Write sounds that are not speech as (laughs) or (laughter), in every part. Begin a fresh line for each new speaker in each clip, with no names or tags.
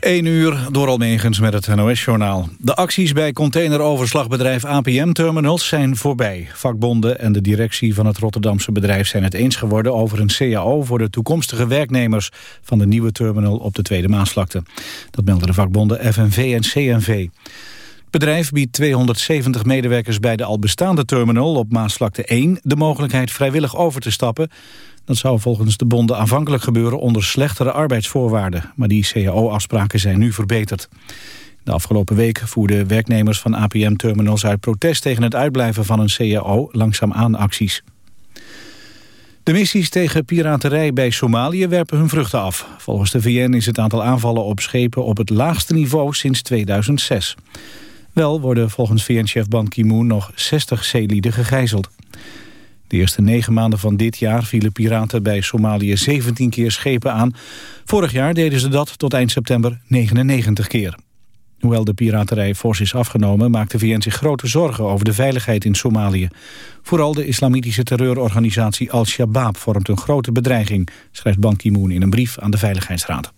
1 uur door Almegens met het NOS-journaal. De acties bij containeroverslagbedrijf APM Terminals zijn voorbij. Vakbonden en de directie van het Rotterdamse bedrijf zijn het eens geworden over een CAO voor de toekomstige werknemers van de nieuwe terminal op de Tweede Maasvlakte. Dat melden de vakbonden FNV en CNV. Het bedrijf biedt 270 medewerkers bij de al bestaande terminal op Maasvlakte 1 de mogelijkheid vrijwillig over te stappen dat zou volgens de bonden aanvankelijk gebeuren onder slechtere arbeidsvoorwaarden. Maar die CAO-afspraken zijn nu verbeterd. De afgelopen week voerden werknemers van APM-terminals uit protest tegen het uitblijven van een CAO langzaamaan acties. De missies tegen piraterij bij Somalië werpen hun vruchten af. Volgens de VN is het aantal aanvallen op schepen op het laagste niveau sinds 2006. Wel worden volgens VN-chef Ban Ki-moon nog 60 zeelieden gegijzeld. De eerste negen maanden van dit jaar vielen piraten bij Somalië 17 keer schepen aan. Vorig jaar deden ze dat tot eind september 99 keer. Hoewel de piraterij fors is afgenomen... maakt de VN zich grote zorgen over de veiligheid in Somalië. Vooral de islamitische terreurorganisatie Al-Shabaab vormt een grote bedreiging... schrijft Ban Ki-moon in een brief aan de Veiligheidsraad.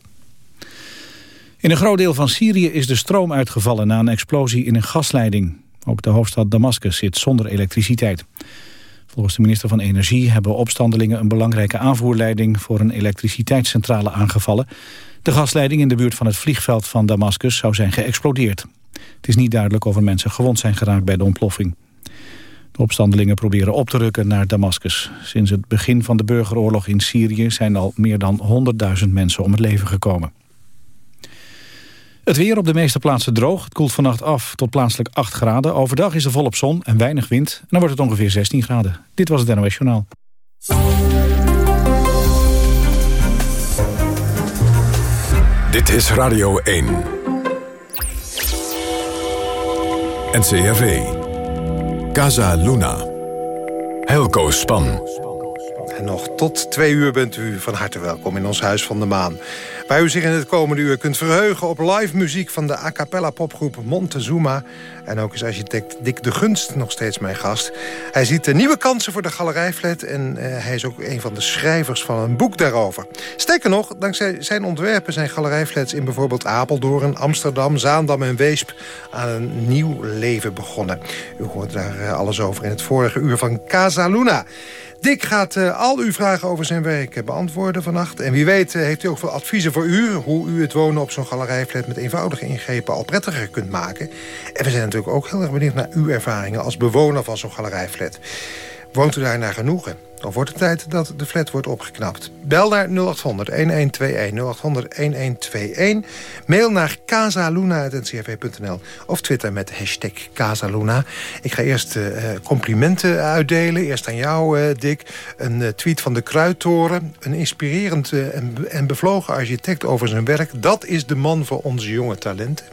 In een groot deel van Syrië is de stroom uitgevallen... na een explosie in een gasleiding. Ook de hoofdstad Damascus zit zonder elektriciteit. Volgens de minister van Energie hebben opstandelingen een belangrijke aanvoerleiding voor een elektriciteitscentrale aangevallen. De gasleiding in de buurt van het vliegveld van Damascus zou zijn geëxplodeerd. Het is niet duidelijk of er mensen gewond zijn geraakt bij de ontploffing. De opstandelingen proberen op te rukken naar Damascus. Sinds het begin van de burgeroorlog in Syrië zijn al meer dan 100.000 mensen om het leven gekomen. Het weer op de meeste plaatsen droog. Het koelt vannacht af tot plaatselijk 8 graden. Overdag is er volop zon en weinig wind. En dan wordt het ongeveer 16 graden. Dit was het NOS Journaal.
Dit is Radio 1. NCRV. Casa Luna. Helco Span.
En nog tot twee uur bent u van harte welkom in ons Huis van de Maan. Waar u zich in het komende uur kunt verheugen op live muziek van de a cappella popgroep Montezuma. En ook is architect Dick de Gunst nog steeds mijn gast. Hij ziet de nieuwe kansen voor de galerijflat en uh, hij is ook een van de schrijvers van een boek daarover. Sterker nog, dankzij zijn ontwerpen zijn galerijflats in bijvoorbeeld Apeldoorn, Amsterdam, Zaandam en Weesp aan een nieuw leven begonnen. U hoort daar uh, alles over in het vorige uur van Casa Luna. Dick gaat uh, al uw vragen over zijn werk uh, beantwoorden vannacht. En wie weet uh, heeft u ook veel adviezen voor u... hoe u het wonen op zo'n galerijflat met eenvoudige ingrepen al prettiger kunt maken. En we zijn natuurlijk ook heel erg benieuwd naar uw ervaringen... als bewoner van zo'n galerijflat. Woont u daar naar genoegen? Dan wordt het tijd dat de flat wordt opgeknapt. Bel naar 0800-1121, 0800-1121. Mail naar casaluna.ncrv.nl of twitter met hashtag Casaluna. Ik ga eerst uh, complimenten uitdelen. Eerst aan jou, uh, Dick. Een tweet van de Kruidtoren. Een inspirerend en, en bevlogen architect over zijn werk. Dat is de man voor onze jonge talenten.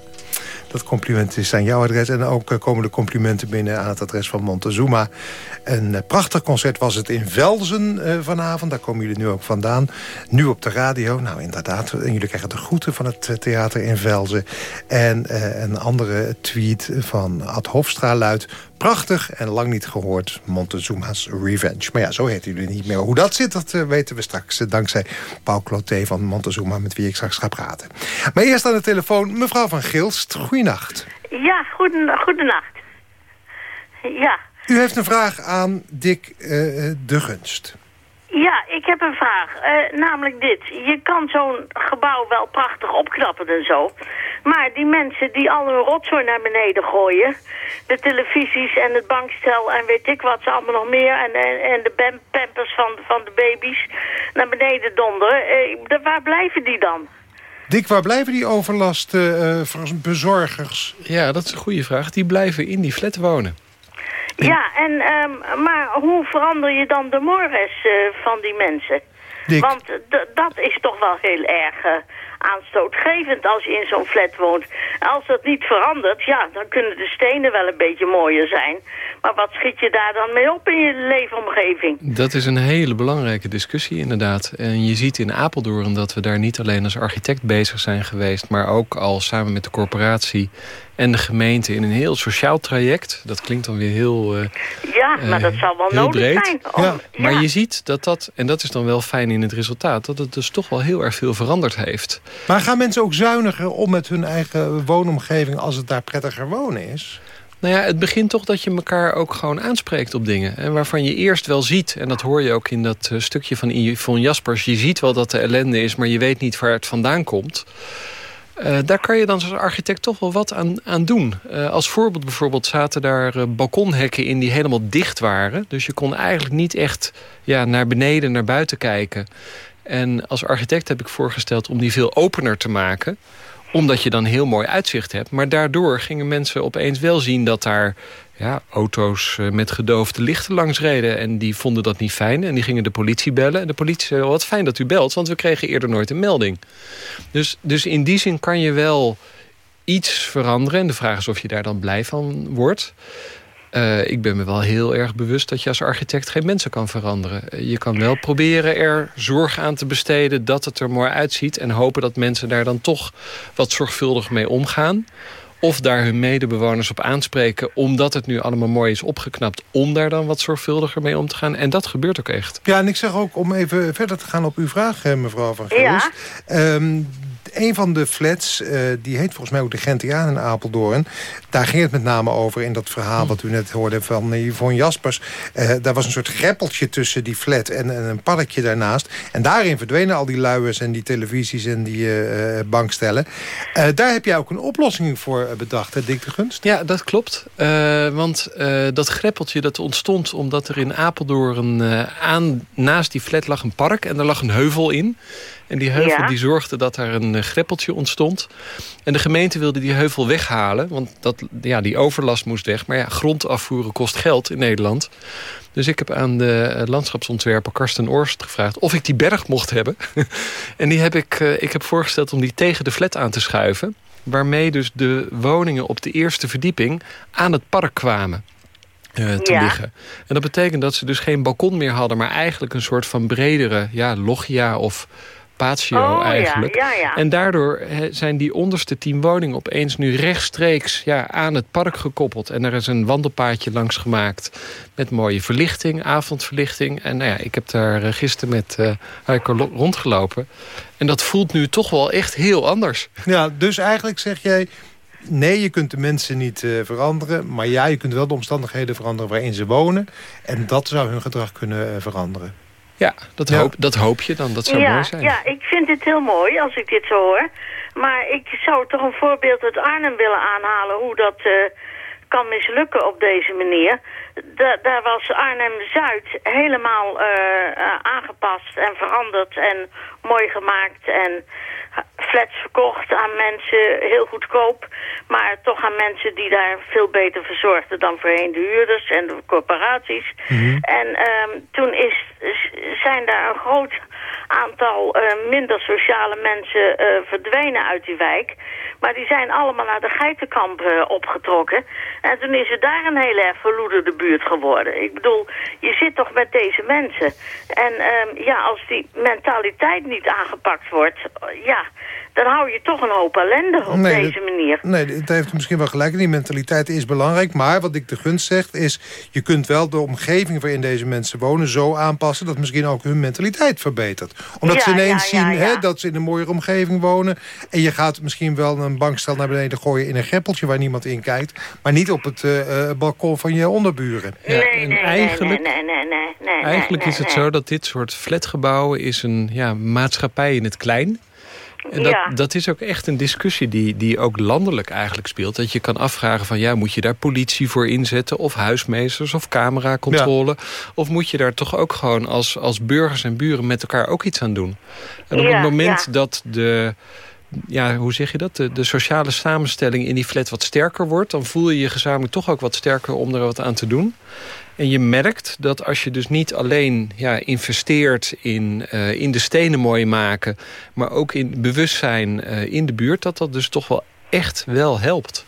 Dat compliment is aan jouw adres. En ook komen de complimenten binnen aan het adres van Montezuma. Een prachtig concert was het in Velzen uh, vanavond. Daar komen jullie nu ook vandaan. Nu op de radio. Nou, inderdaad. En jullie krijgen de groeten van het theater in Velzen. En een andere tweet van Ad Hofstra luidt... Prachtig en lang niet gehoord Montezuma's Revenge. Maar ja, zo heet jullie niet meer. Hoe dat zit, dat weten we straks. dankzij Paul Cloté van Montezuma, met wie ik straks ga praten. Maar eerst aan de telefoon mevrouw van Gilst. Goeienacht.
Ja, goeden, goedenacht. Ja.
U heeft een vraag aan Dick uh, de Gunst.
Ja, ik heb een vraag. Uh, namelijk dit. Je kan zo'n gebouw wel prachtig opknappen en zo. Maar die mensen die al hun rotzooi naar beneden gooien... de televisies en het bankstel en weet ik wat ze allemaal nog meer... en, en, en de pampers van, van de baby's naar beneden donderen... Uh, waar blijven die dan?
Dick, waar blijven die overlastbezorgers?
Uh, ja, dat is een goede vraag. Die blijven in die flat wonen.
Ja, en, um, maar hoe verander je dan de morgens uh, van die mensen?
Dick.
Want dat is toch wel heel erg uh, aanstootgevend als je in zo'n flat woont. Als dat niet verandert, ja, dan kunnen de stenen wel een beetje mooier zijn. Maar wat schiet je daar dan mee op in je leefomgeving?
Dat is een hele belangrijke discussie inderdaad. En je ziet in Apeldoorn dat we daar niet alleen als architect bezig zijn geweest... maar ook al samen met de corporatie en de gemeente in een heel sociaal traject. Dat klinkt dan weer heel uh,
Ja, maar dat zal wel nodig
breed.
zijn.
Om, ja. Maar je ziet dat dat, en dat is dan wel fijn in het resultaat... dat het dus toch wel heel erg veel veranderd heeft.
Maar gaan mensen ook zuiniger om met hun eigen woonomgeving... als het daar prettiger wonen is?
Nou ja, het begint toch dat je elkaar ook gewoon aanspreekt op dingen. En waarvan je eerst wel ziet, en dat hoor je ook in dat eh, stukje van Yvonne Jaspers... je ziet wel dat er ellende is, maar je weet niet waar het vandaan komt... Uh, daar kan je dan als architect toch wel wat aan, aan doen. Uh, als voorbeeld bijvoorbeeld zaten daar uh, balkonhekken in die helemaal dicht waren. Dus je kon eigenlijk niet echt ja, naar beneden, naar buiten kijken. En als architect heb ik voorgesteld om die veel opener te maken omdat je dan heel mooi uitzicht hebt. Maar daardoor gingen mensen opeens wel zien dat daar ja, auto's eh, met gedoofde lichten langs reden. En die vonden dat niet fijn. En die gingen de politie bellen. En de politie zei, wat fijn dat u belt, want we kregen eerder nooit een melding. Dus, dus in die zin kan je wel iets veranderen. En de vraag is of je daar dan blij van wordt. Uh, ik ben me wel heel erg bewust dat je als architect geen mensen kan veranderen. Eh, je kan wel proberen er zorg aan te besteden dat het er mooi uitziet... en hopen dat mensen daar dan toch wat zorgvuldig mee omgaan. Of daar hun medebewoners op aanspreken... omdat het nu allemaal mooi is opgeknapt... om daar dan wat zorgvuldiger mee om te gaan. En dat gebeurt ook echt.
Ja, en ik zeg ook om even verder te gaan op uw vraag, mevrouw Van Geus. Ja. Um, een van de flats, uh, die heet volgens mij ook de Gentiaan in Apeldoorn. Daar ging het met name over in dat verhaal wat u net hoorde van Yvonne Jaspers. Uh, daar was een soort greppeltje tussen die flat en, en, een parkje daarnaast. En daarin verdwenen al die luiers en die televisies en die uh, bankstellen. daar heb jij ook een oplossing voor bedacht, hè, Dick de Gunst?
Ja, dat klopt. want dat greppeltje dat ontstond omdat er in Apeldoorn aan, naast die flat lag een park en er lag een heuvel in. En die heuvel die zorgde dat er een eh, greppeltje ontstond. En de gemeente wilde die heuvel weghalen. Want dat, ja, die overlast moest weg. Maar ja, grond afvoeren kost geld in Nederland. Dus ik heb aan de eh, landschapsontwerper Karsten Orst gevraagd... of ik die berg mocht hebben. (laughs) en die heb ik, eh, ik heb voorgesteld om die tegen de flat aan te schuiven. Waarmee dus de woningen op de eerste verdieping aan het park kwamen. te liggen. En dat betekent dat ze dus geen balkon meer hadden... maar eigenlijk een soort van bredere ja, loggia of patio oh, eigenlijk.
Ja, ja, ja.
En daardoor zijn die onderste tien woningen opeens nu rechtstreeks ja, aan het park gekoppeld. En er is een wandelpaadje langs gemaakt met mooie verlichting, avondverlichting. En nou ja, ik heb daar eh, gisteren met uh, Heiko rondgelopen. En dat voelt nu toch wel echt heel anders.
Ja, dus eigenlijk zeg jij... Nee, je kunt de mensen niet uh, veranderen. Maar ja, je kunt wel de omstandigheden veranderen waarin ze wonen. En dat zou hun gedrag kunnen uh, veranderen.
Ja, dat, Hoop, dat hoop je dan. Dat zou mooi zijn.
Ja, ik vind het heel mooi als ik dit zo hoor. Maar ik zou toch een voorbeeld uit Arnhem willen aanhalen... hoe dat uh, kan mislukken op deze manier. Da daar was Arnhem-Zuid helemaal uh, aangepast en veranderd en mooi gemaakt... en flats verkocht aan mensen, heel goedkoop. Maar toch aan mensen die daar veel beter verzorgden dan voorheen de huurders en de corporaties. Mhm. En um, toen is, zijn daar een groot aantal uh, minder sociale mensen uh, verdwenen uit die wijk. Maar die zijn allemaal naar de geitenkamp uh, opgetrokken. En toen is het daar een heel erg verloederde buurt geworden. Ik bedoel, je zit toch met deze mensen. En um, ja, als die mentaliteit niet aangepakt wordt, ja, dan hou je toch een hoop ellende op deze manier.
Nee, het heeft misschien wel gelijk. Die mentaliteit is belangrijk. Maar wat ik de gunst zegt is... je kunt wel de omgeving waarin deze mensen wonen zo aanpassen... dat misschien ook hun mentaliteit verbetert. Omdat ze ineens zien hè, dat ze in een mooiere omgeving wonen. En je gaat misschien wel een bankstel naar beneden gooien... in een greppeltje waar niemand in kijkt. Maar niet op het uh, balkon van je onderburen.
Nee, nee, nee, eigenlijk, nee, nee, nee, nee,
Eigenlijk is het zo dat dit soort flatgebouwen... is een ja, maatschappij in het klein en dat, ja. dat is ook echt een discussie die, die ook landelijk eigenlijk speelt. Dat je kan afvragen van ja, moet je daar politie voor inzetten... of huismeesters of cameracontrole? Ja. Of moet je daar toch ook gewoon als, als burgers en buren met elkaar ook iets aan doen? En op ja, het moment dat de ja, hoe zeg je dat? De, de, sociale samenstelling in die flat wat sterker wordt... dan voel je je gezamenlijk toch ook wat sterker om er wat aan te doen. En je merkt dat als je dus niet alleen ja, investeert in, uh, in de stenen mooi maken... maar ook in bewustzijn uh, in de buurt... dat dat dus toch wel echt wel helpt.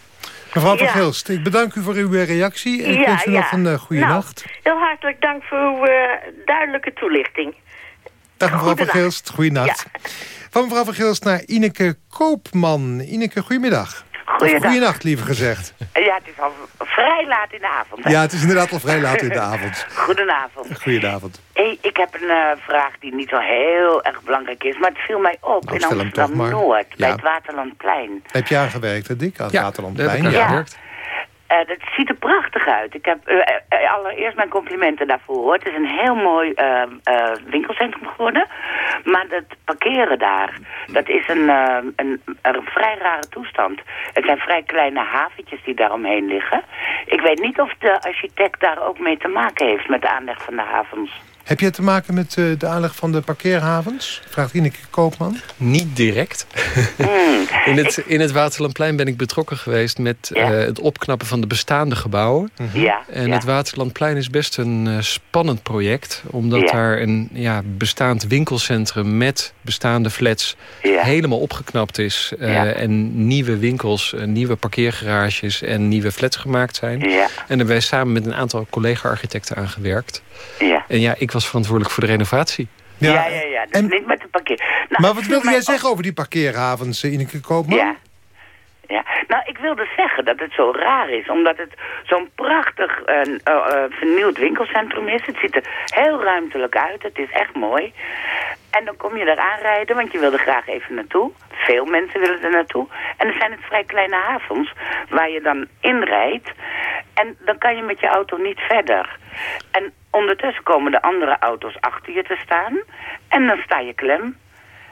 Mevrouw van ja. Gilst, ik bedank u voor uw reactie. En ik wens u ja. nog een uh, goede
nou,
nacht.
Heel hartelijk dank voor uw duidelijke toelichting.
Dag mevrouw van Gilst, goeienacht. Van mevrouw van Gilst naar Ineke Koopman. Ineke, goedemiddag. Goeiedag. Goeienacht, liever gezegd.
Ja, het is al vrij laat in de avond.
Ja, het is inderdaad al vrij laat in de avond. (laughs)
Goedenavond.
Goedenavond.
Hey, ik heb een uh, vraag die niet zo heel erg belangrijk is, maar het viel mij op
Nou,
in
stel hem
Amsterdam-Noord, bij het Waterlandplein.
Heb je aangewerkt, hè, Dick, aan het
Ja,
Waterlandplein?
Ja.
gewerkt.
Eh, dat ziet er prachtig uit. Ik heb eh, eh, allereerst mijn complimenten daarvoor. Hoor. Het is een heel mooi eh, eh, winkelcentrum geworden. Maar het parkeren daar, dat is een, eh, een, een vrij rare toestand. Het zijn vrij kleine haventjes die daaromheen liggen. Ik weet niet of de architect daar ook mee te maken heeft met de aanleg van de havens.
Heb je te maken met eh, de aanleg van de parkeerhavens? Vraagt Ineke Koopman.
Niet direct.
Hmm.
In het, in het Waterlandplein ben ik betrokken geweest met
Ja.
eh, het opknappen van de bestaande gebouwen.
Ja,
En
ja.
het Waterlandplein is best een eh, spannend project. Omdat
Ja.
daar een ja, bestaand winkelcentrum met bestaande flats
Ja.
helemaal opgeknapt is. eh,
Ja.
En nieuwe winkels, nieuwe parkeergarages en nieuwe flats gemaakt zijn.
Ja,
En daar hebben wij samen met een aantal collega-architecten aan gewerkt.
ja.
En ja, ik was verantwoordelijk voor de renovatie.
Ja, ja, ja. Dus
en-
niet met de parkeer. Nou,
Maar wat wilde jij
op-
zeggen over die parkeerhavens, eh, Ineke Koopman?
Ja. Ja, nou ik wilde zeggen dat het zo raar is, omdat het zo'n prachtig eh, eh, eh, vernieuwd winkelcentrum is. Het ziet er heel ruimtelijk uit, het is echt mooi. En dan kom je daar aanrijden, want je wil er graag even naartoe. Veel mensen willen er naartoe. En er zijn het vrij kleine havens waar je dan inrijdt. En dan kan je met je auto niet verder. En ondertussen komen de andere auto's achter je te staan. En dan sta je klem.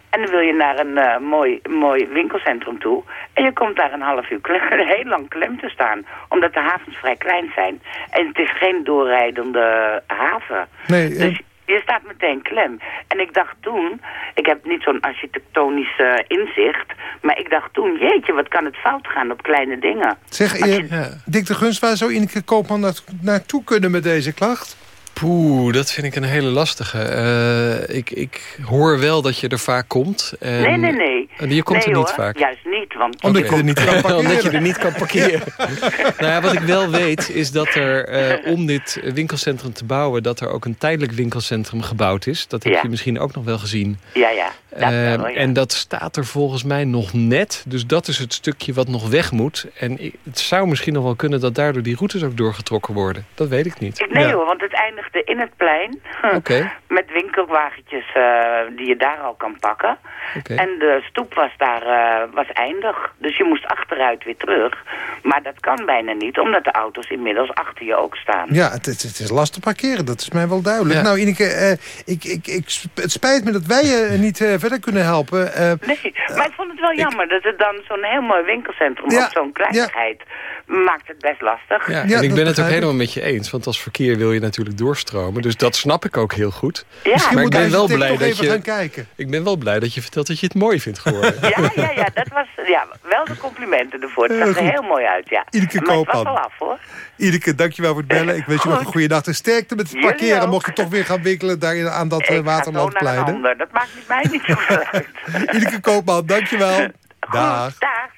En dan wil je naar een eh, mooi, mooi winkelcentrum toe. En je komt daar een half uur klem, (laughs) heel lang klem te staan. Omdat de havens vrij klein zijn. En het is geen doorrijdende haven.
Nee,
Dus je staat meteen klem. En ik dacht toen, ik heb niet zo'n architectonisch inzicht. Maar ik dacht toen, jeetje, wat kan het fout gaan op kleine dingen.
Zeg, eh,
Ja.
Dick de Gunst, waar zou Ineke Koopman naart- naartoe kunnen met deze klacht?
Poeh, dat vind ik een hele lastige. Eh, ik, ik hoor wel dat je er vaak komt. En
nee, nee, nee.
En je komt
nee,
er niet
hoor,
vaak.
Juist niet, want...
Omdat je er niet (laughs) kan parkeren.
Omdat je er niet kan parkeren. (laughs) nou ja, wat ik wel weet is dat er eh, om dit winkelcentrum te bouwen... dat er ook een tijdelijk winkelcentrum gebouwd is. Dat heb
Ja.
je misschien ook nog wel gezien.
Ja, ja. Dat
Eh,
wel, ja.
En dat staat er volgens mij nog net. Dus dat is het stukje wat nog weg moet. En het zou misschien nog wel kunnen dat daardoor die routes ook doorgetrokken worden. Dat weet ik niet.
Ik- Nee
Ja.
hoor, want het in het plein. (laughs)
Oké.
Met winkelwagentjes eh, die je daar al kan pakken.
Oké.
En de stoep was daar eh, was eindig. Dus je moest achteruit weer terug. Maar dat kan bijna niet, omdat de auto's inmiddels achter je ook staan.
Ja, het, het, het is lastig parkeren, dat is mij wel duidelijk.
Ja.
Nou, Ineke, eh, ik, ik, ik, het spijt me dat wij je (laughs) niet verder kunnen helpen. Eh,
Nee, maar ik vond het wel jammer dat het dan zo'n heel mooi winkelcentrum
Ja,
op zo'n kleinigheid maakt het best lastig.
Ja,
Ja,
en ik ben het ook helemaal met je eens. Want als verkeer wil je natuurlijk doorstromen. Dus dat snap ik ook heel goed.
Ja,
misschien
maar
moet
ik ben wel blij dat je-
gaan kijken.
Ik ben wel blij dat je vertelt dat je het mooi vindt geworden. (laughs)
ja, ja, ja, dat was ja, wel de complimenten ervoor. Het
Heel
zag er heel mooi uit, ja.
Iedere
maar het was af, hoor.
Ineke, dankjewel voor het bellen. Ik wens je nog een
Goed.
goede dag en sterkte met het parkeren.
ook.
Mocht je toch weer gaan winkelen daar in- aan dat
Ik
eh,
ga zo naar een
Waterlandplein.
Dat maakt niet mij niet zoveel (laughs) uit.
Ineke Koopman, dankjewel.
Goed,
Dag.
dag.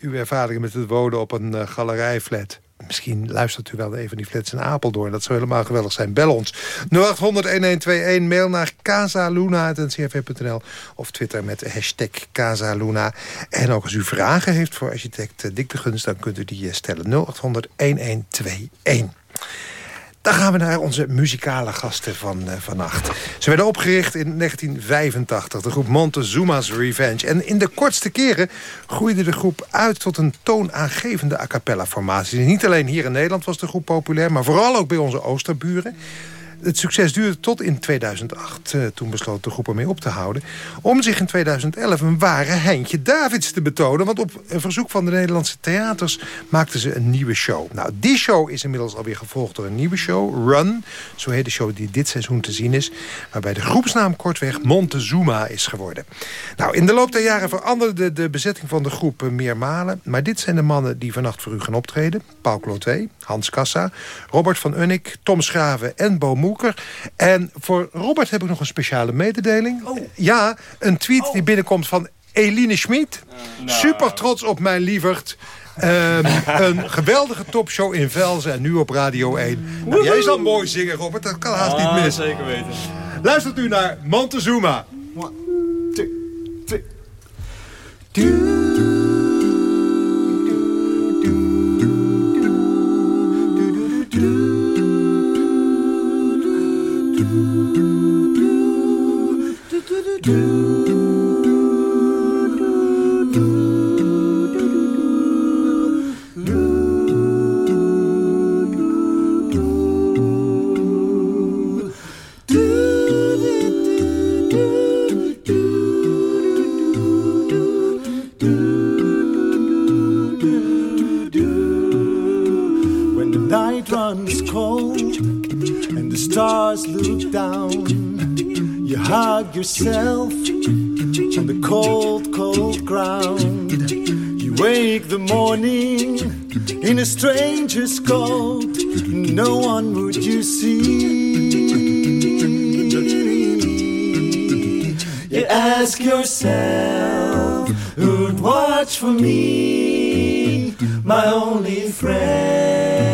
Uw ervaringen met het wonen op een eh, galerijflat. Misschien luistert u wel een van die flats in Apeldoorn. Dat zou helemaal geweldig zijn. Bel ons. 0800-1121. Mail naar casaluna.ncrv.nl of Twitter met hashtag Casaluna. En ook als u vragen heeft voor architect eh, Dick de dan kunt u die eh, stellen. 0800-1121. Dan gaan we naar onze muzikale gasten van uh, vannacht. Ze werden opgericht in 1985, de groep Montezuma's Revenge. En in de kortste keren groeide de groep uit tot een toonaangevende a cappella formatie. Niet alleen hier in Nederland was de groep populair, maar vooral ook bij onze oosterburen. Het succes duurde tot in 2008. Uh, toen besloot de groep ermee op te houden. Om zich in 2011 een ware Heintje Davids te betonen. Want op verzoek van de Nederlandse theaters maakten ze een nieuwe show. Nou, die show is inmiddels alweer gevolgd door een nieuwe show. Run, zo heet de show die dit seizoen te zien is. Waarbij de groepsnaam kortweg Montezuma is geworden. Nou, in de loop der jaren veranderde de bezetting van de groep meermalen. Maar dit zijn de mannen die vannacht voor u gaan optreden. Paul Cloté, Hans Kassa, Robert van Unnik, Tom Schraven en Bo Moeker. En voor Robert heb ik nog een speciale mededeling.
Oh.
Ja, een tweet die binnenkomt van Eline Schmid. Super trots op mijn lieverd. Um, (laughs) een geweldige topshow in Velzen en nu op Radio 1. Nou, jij zal mooi zingen, Robert. Dat kan haast
Ah,
niet mis.
Zeker weten.
Luistert u naar Montezuma.
One, two, three.
do. Yourself on the cold, cold ground. You wake the morning in a stranger's coat. No one would you see. You ask yourself, who'd watch for me, my only friend?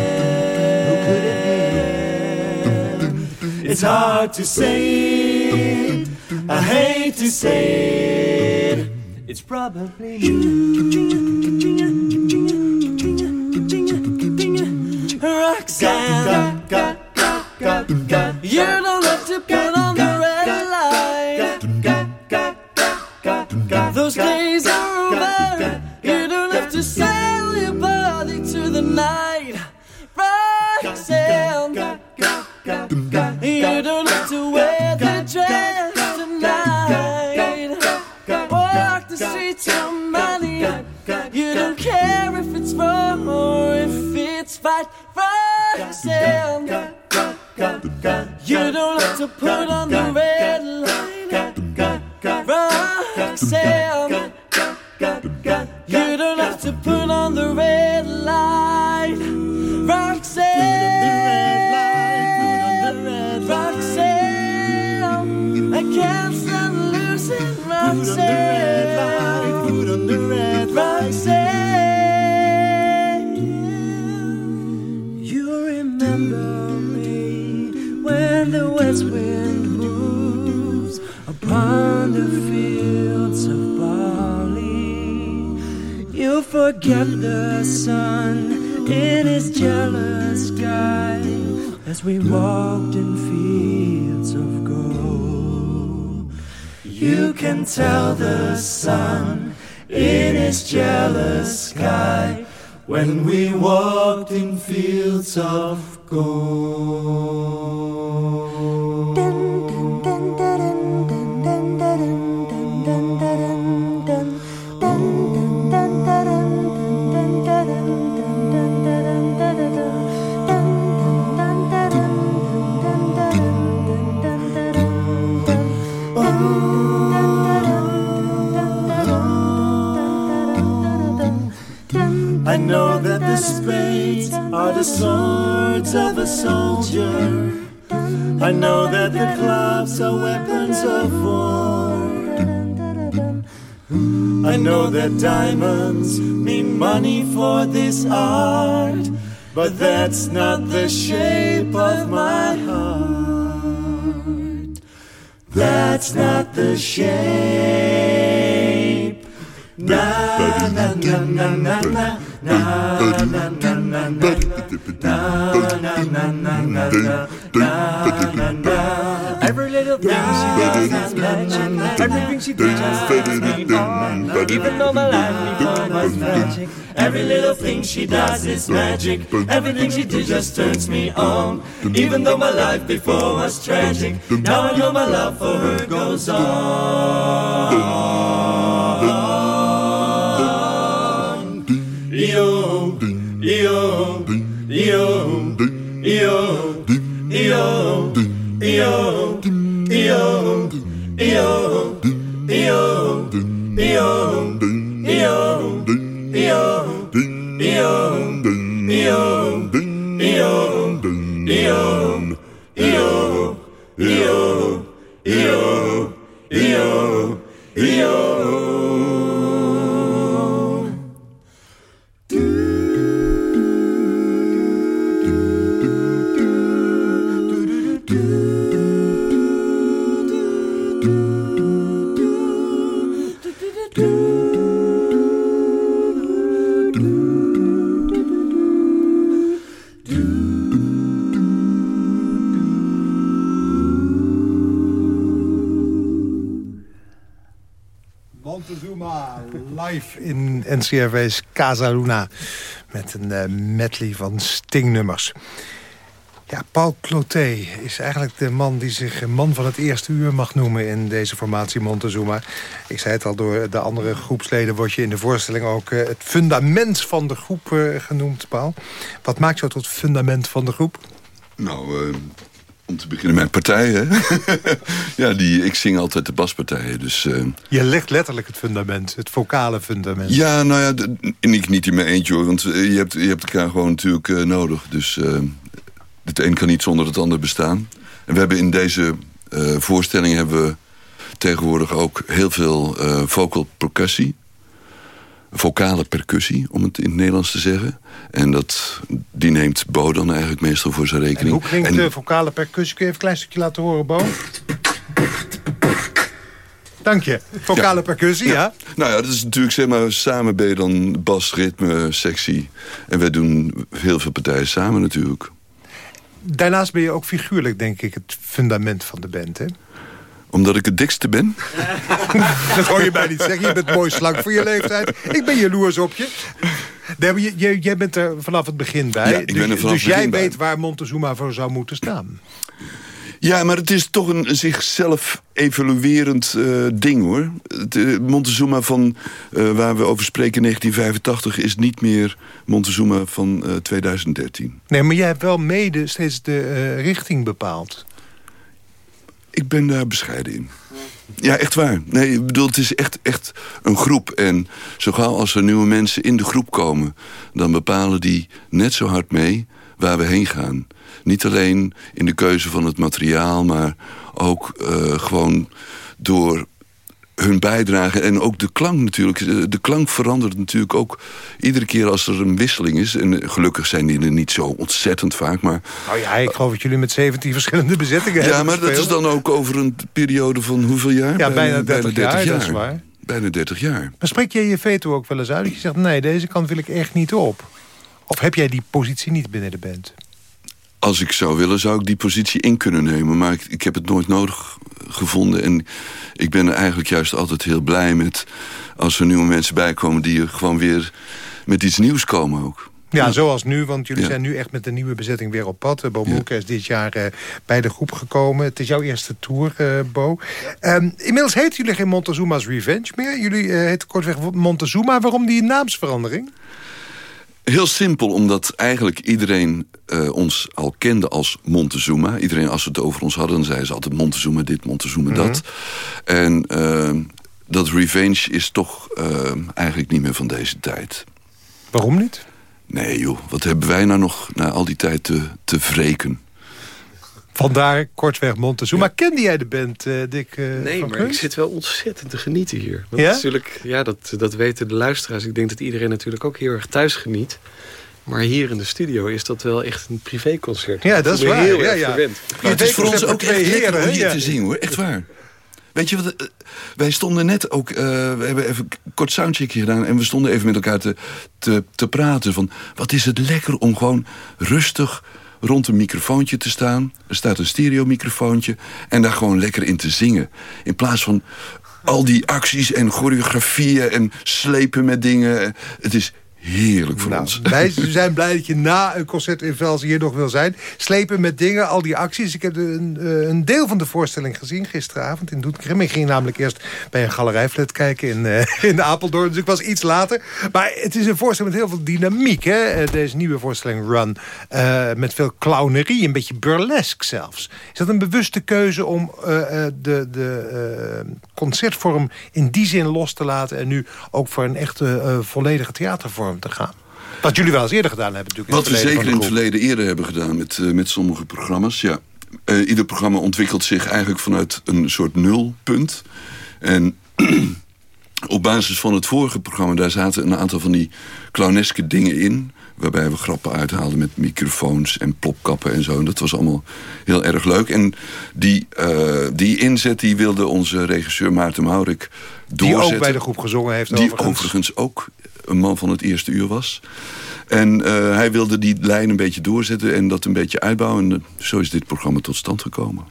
It's hard to say, hate to say it. It's probably you. We walked in fields of gold. You can tell the sun in his jealous sky when we walked in fields of gold. that diamonds mean money for this art, but that's not the shape of my heart. That's not the shape. Na na na na na na. Every little thing she does. Everything she does. Even though my life before was magic. Every little thing she does is magic. Everything she did just turns me on. Even though my life before was tragic. Now I know my love for her goes on. Yo, yo, yo, yo, yo, yo, yo, yo, yo, yo,
NCRV's Casa Luna. Met een uh, medley van stingnummers. Ja, Paul Cloté is eigenlijk de man die zich man van het eerste uur mag noemen... in deze formatie Montezuma. Ik zei het al, door de andere groepsleden word je in de voorstelling ook... Uh, het fundament van de groep uh, genoemd, Paul. Wat maakt jou tot fundament van de groep?
Nou, Om te beginnen mijn partij, hè? (laughs) ja, die, ik zing altijd de baspartijen, dus... Uh...
Je legt letterlijk het fundament, het vocale fundament.
Ja, nou ja, en ik niet in mijn eentje hoor, want je hebt, je hebt elkaar gewoon natuurlijk uh, nodig. Dus uh, het een kan niet zonder het ander bestaan. En we hebben in deze voorstelling hebben we tegenwoordig ook heel veel vocal percussie vocale percussie, om het in het Nederlands te zeggen. En dat, die neemt Bo dan eigenlijk meestal voor zijn rekening.
En hoe klinkt de vocale percussie? Kun je even een klein stukje laten horen, Bo? Dank je. Vocale percussie, ja.
Nou ja, dat is natuurlijk, zeg maar, samen ben je dan bas, ritme, sectie. En wij doen heel veel partijen samen natuurlijk.
Daarnaast ben je ook figuurlijk, denk ik, het fundament van de band, hè?
Omdat ik het dikste ben? (laughs)
dat hoor je mij niet zeggen. Je bent mooi slank voor je leeftijd. Ik ben jaloers op je. Nee, jij bent er vanaf het begin bij.
Ja, ik ben er
dus,
vanaf
dus jij weet waar Montezuma voor zou moeten staan.
Ja, maar het is toch een zichzelf evoluerend uh, ding, hoor. De Montezuma van uh, waar we over spreken, 1985... is niet meer Montezuma van uh, 2013.
Nee, maar jij hebt wel mede steeds de richting bepaald.
Ik ben daar bescheiden in. Ja, echt waar. Nee, ik bedoel, het is echt, echt een groep. En zo gauw als er nieuwe mensen in de groep komen... dan bepalen die net zo hard mee waar we heen gaan. Niet alleen in de keuze van het materiaal... maar ook uh, gewoon door hun bijdrage en ook de klank natuurlijk. De klank verandert natuurlijk ook iedere keer als er een wisseling is. En gelukkig zijn die er niet zo ontzettend vaak. Maar,
nou ja, ik geloof dat jullie met 17 verschillende bezittingen
ja,
hebben
Ja, maar dat is dan ook over een periode van hoeveel jaar?
Ja, bijna 30, bijna 30 jaar, jaar, dat is waar.
Bijna 30 jaar.
Maar spreek je je veto ook wel eens uit? Dat je zegt, nee, deze kant wil ik echt niet op. Of heb jij die positie niet binnen de band?
Als ik zou willen, zou ik die positie in kunnen nemen. Maar ik, ik heb het nooit nodig gevonden. En ik ben er eigenlijk juist altijd heel blij met... als er nieuwe mensen bijkomen die er gewoon weer met iets nieuws komen ook.
Ja, zoals nu, want jullie zijn nu echt met de nieuwe bezetting weer op pad. Bo Moelke is dit jaar uh, bij de groep gekomen. Het is jouw eerste tour, uh, Bo. Um, inmiddels heten jullie geen Montezuma's Revenge meer. Jullie uh, heten kortweg Montezuma. Waarom die naamsverandering?
Heel simpel, omdat eigenlijk iedereen uh, ons al kende als Montezuma. Iedereen, als ze het over ons hadden, dan zeiden ze altijd Montezuma dit, Montezuma dat. Mm -hmm. En uh, dat revenge is toch uh, eigenlijk niet meer van deze tijd.
Waarom niet?
Nee joh, wat hebben wij nou nog na al die tijd te, te wreken?
Vandaar kortweg Montezuma. Ja. Kende jij de band, uh, Dick? Uh,
nee,
van
maar
Kunst?
ik zit wel ontzettend te genieten hier. Want
Ja?
Natuurlijk, ja, dat, dat weten de luisteraars. Ik denk dat iedereen natuurlijk ook heel erg thuis geniet. Maar hier in de studio is dat wel echt een privéconcert.
Ja, dat is waar.
heel
Ja,
erg
ja.
verwend.
Maar het is voor ons ook echt lekker
heren,
om hier
ja.
te zien hoor, echt waar. Weet je wat, eh, wij stonden net ook, eh, we hebben even een kort soundcheckje gedaan... en we stonden even met elkaar te, te, te praten van... wat is het lekker om gewoon rustig rond een microfoontje te staan. Er staat een stereomicrofoontje en daar gewoon lekker in te zingen. In plaats van al die acties en choreografieën en slepen met dingen. Het is heerlijk voor
Nou,
ons.
wij (laughs) zijn blij dat je na een concert in Vels hier nog wil zijn. Slepen met dingen, al die acties. Ik heb een, eh, een deel van de voorstelling gezien gisteravond in Doetinchem. Ik ging namelijk eerst bij een galerijflat kijken in, eh, (laughs) in Apeldoorn. Dus ik was iets later. Maar het is een voorstelling met heel veel dynamiek. Hè? Eh, Deze nieuwe voorstelling Run. met veel clownerie, een beetje burlesque zelfs. Is dat een bewuste keuze om de, de concertvorm in die zin los te laten... en nu ook voor een echte volledige theatervorm te gaan? Wat jullie wel eens eerder gedaan hebben natuurlijk.
Wat we zeker in het verleden eerder hebben gedaan met, eh, met sommige programma's. Ja. Eh, ieder programma ontwikkelt zich eigenlijk vanuit een soort nulpunt. En (clears throat) op basis van het vorige programma... daar zaten een aantal van die clowneske dingen in... waarbij we grappen uithaalden met microfoons en plopkappen en zo. En dat was allemaal heel erg leuk. En die, eh, die inzet die wilde onze regisseur Maarten Maurik
Die
doorzetten.
ook bij de groep gezongen heeft
Die
overigens.
overigens ook een man van het eerste uur was. En eh, hij wilde die lijn een beetje doorzetten en dat een beetje uitbouwen. En eh, zo is dit programma tot stand gekomen.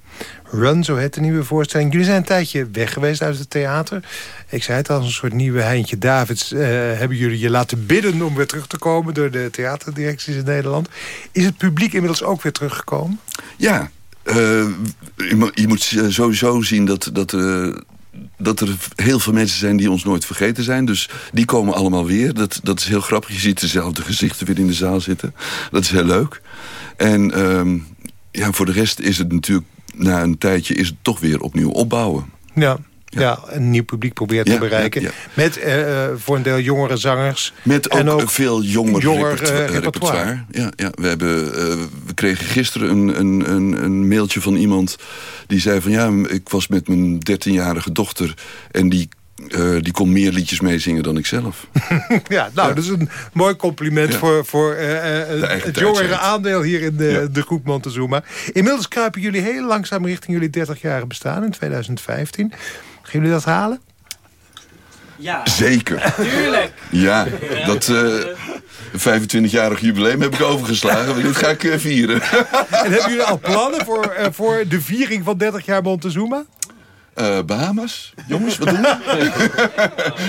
Run, zo heet de nieuwe voorstelling. Jullie zijn een tijdje weg geweest uit het theater. Ik zei het al, een soort nieuwe Heintje Davids... eh, hebben jullie je laten bidden om weer terug te komen... door de theaterdirecties in Nederland. Is het publiek inmiddels ook weer teruggekomen?
Ja, eh, je, mo- je moet sowieso zien dat, dat, eh, dat er heel veel mensen zijn die ons nooit vergeten zijn. Dus die komen allemaal weer. Dat, dat is heel grappig. Je ziet dezelfde gezichten weer in de zaal zitten. Dat is heel leuk. En ehm, ja, voor de rest is het natuurlijk... na een tijdje is het toch weer opnieuw opbouwen.
Ja. Ja, een nieuw publiek proberen te bereiken.
ja,
Met eh, eh, voor een deel jongere zangers.
Met ook,
en ook
veel jonger,
jonger,
repertoire.
eh, repertoire.
Ja, ja, we, hebben, we kregen gisteren een, een, een, een mailtje van iemand... die zei van ja, ik was met mijn 13-jarige dochter... en die, eh, die kon meer liedjes meezingen dan ik zelf. (laughs)
Ja, nou, dat is een mooi compliment
Ja.
voor, voor eh, eh, het jongere aandeel hier in de,
Ja.
de groep Montezuma. Inmiddels kruipen jullie heel langzaam richting jullie 30-jarige bestaan in 2015. Gaan jullie dat halen?
Ja,
Zeker. (laughs)
tuurlijk.
Ja, dat eh 25-jarig jubileum heb ik overgeslagen. maar dit ga ik vieren. (laughs)
En hebben jullie al plannen voor, eh, voor de viering van 30 jaar Montezuma?
Eh, Bahamas? Jongens, wat doen we?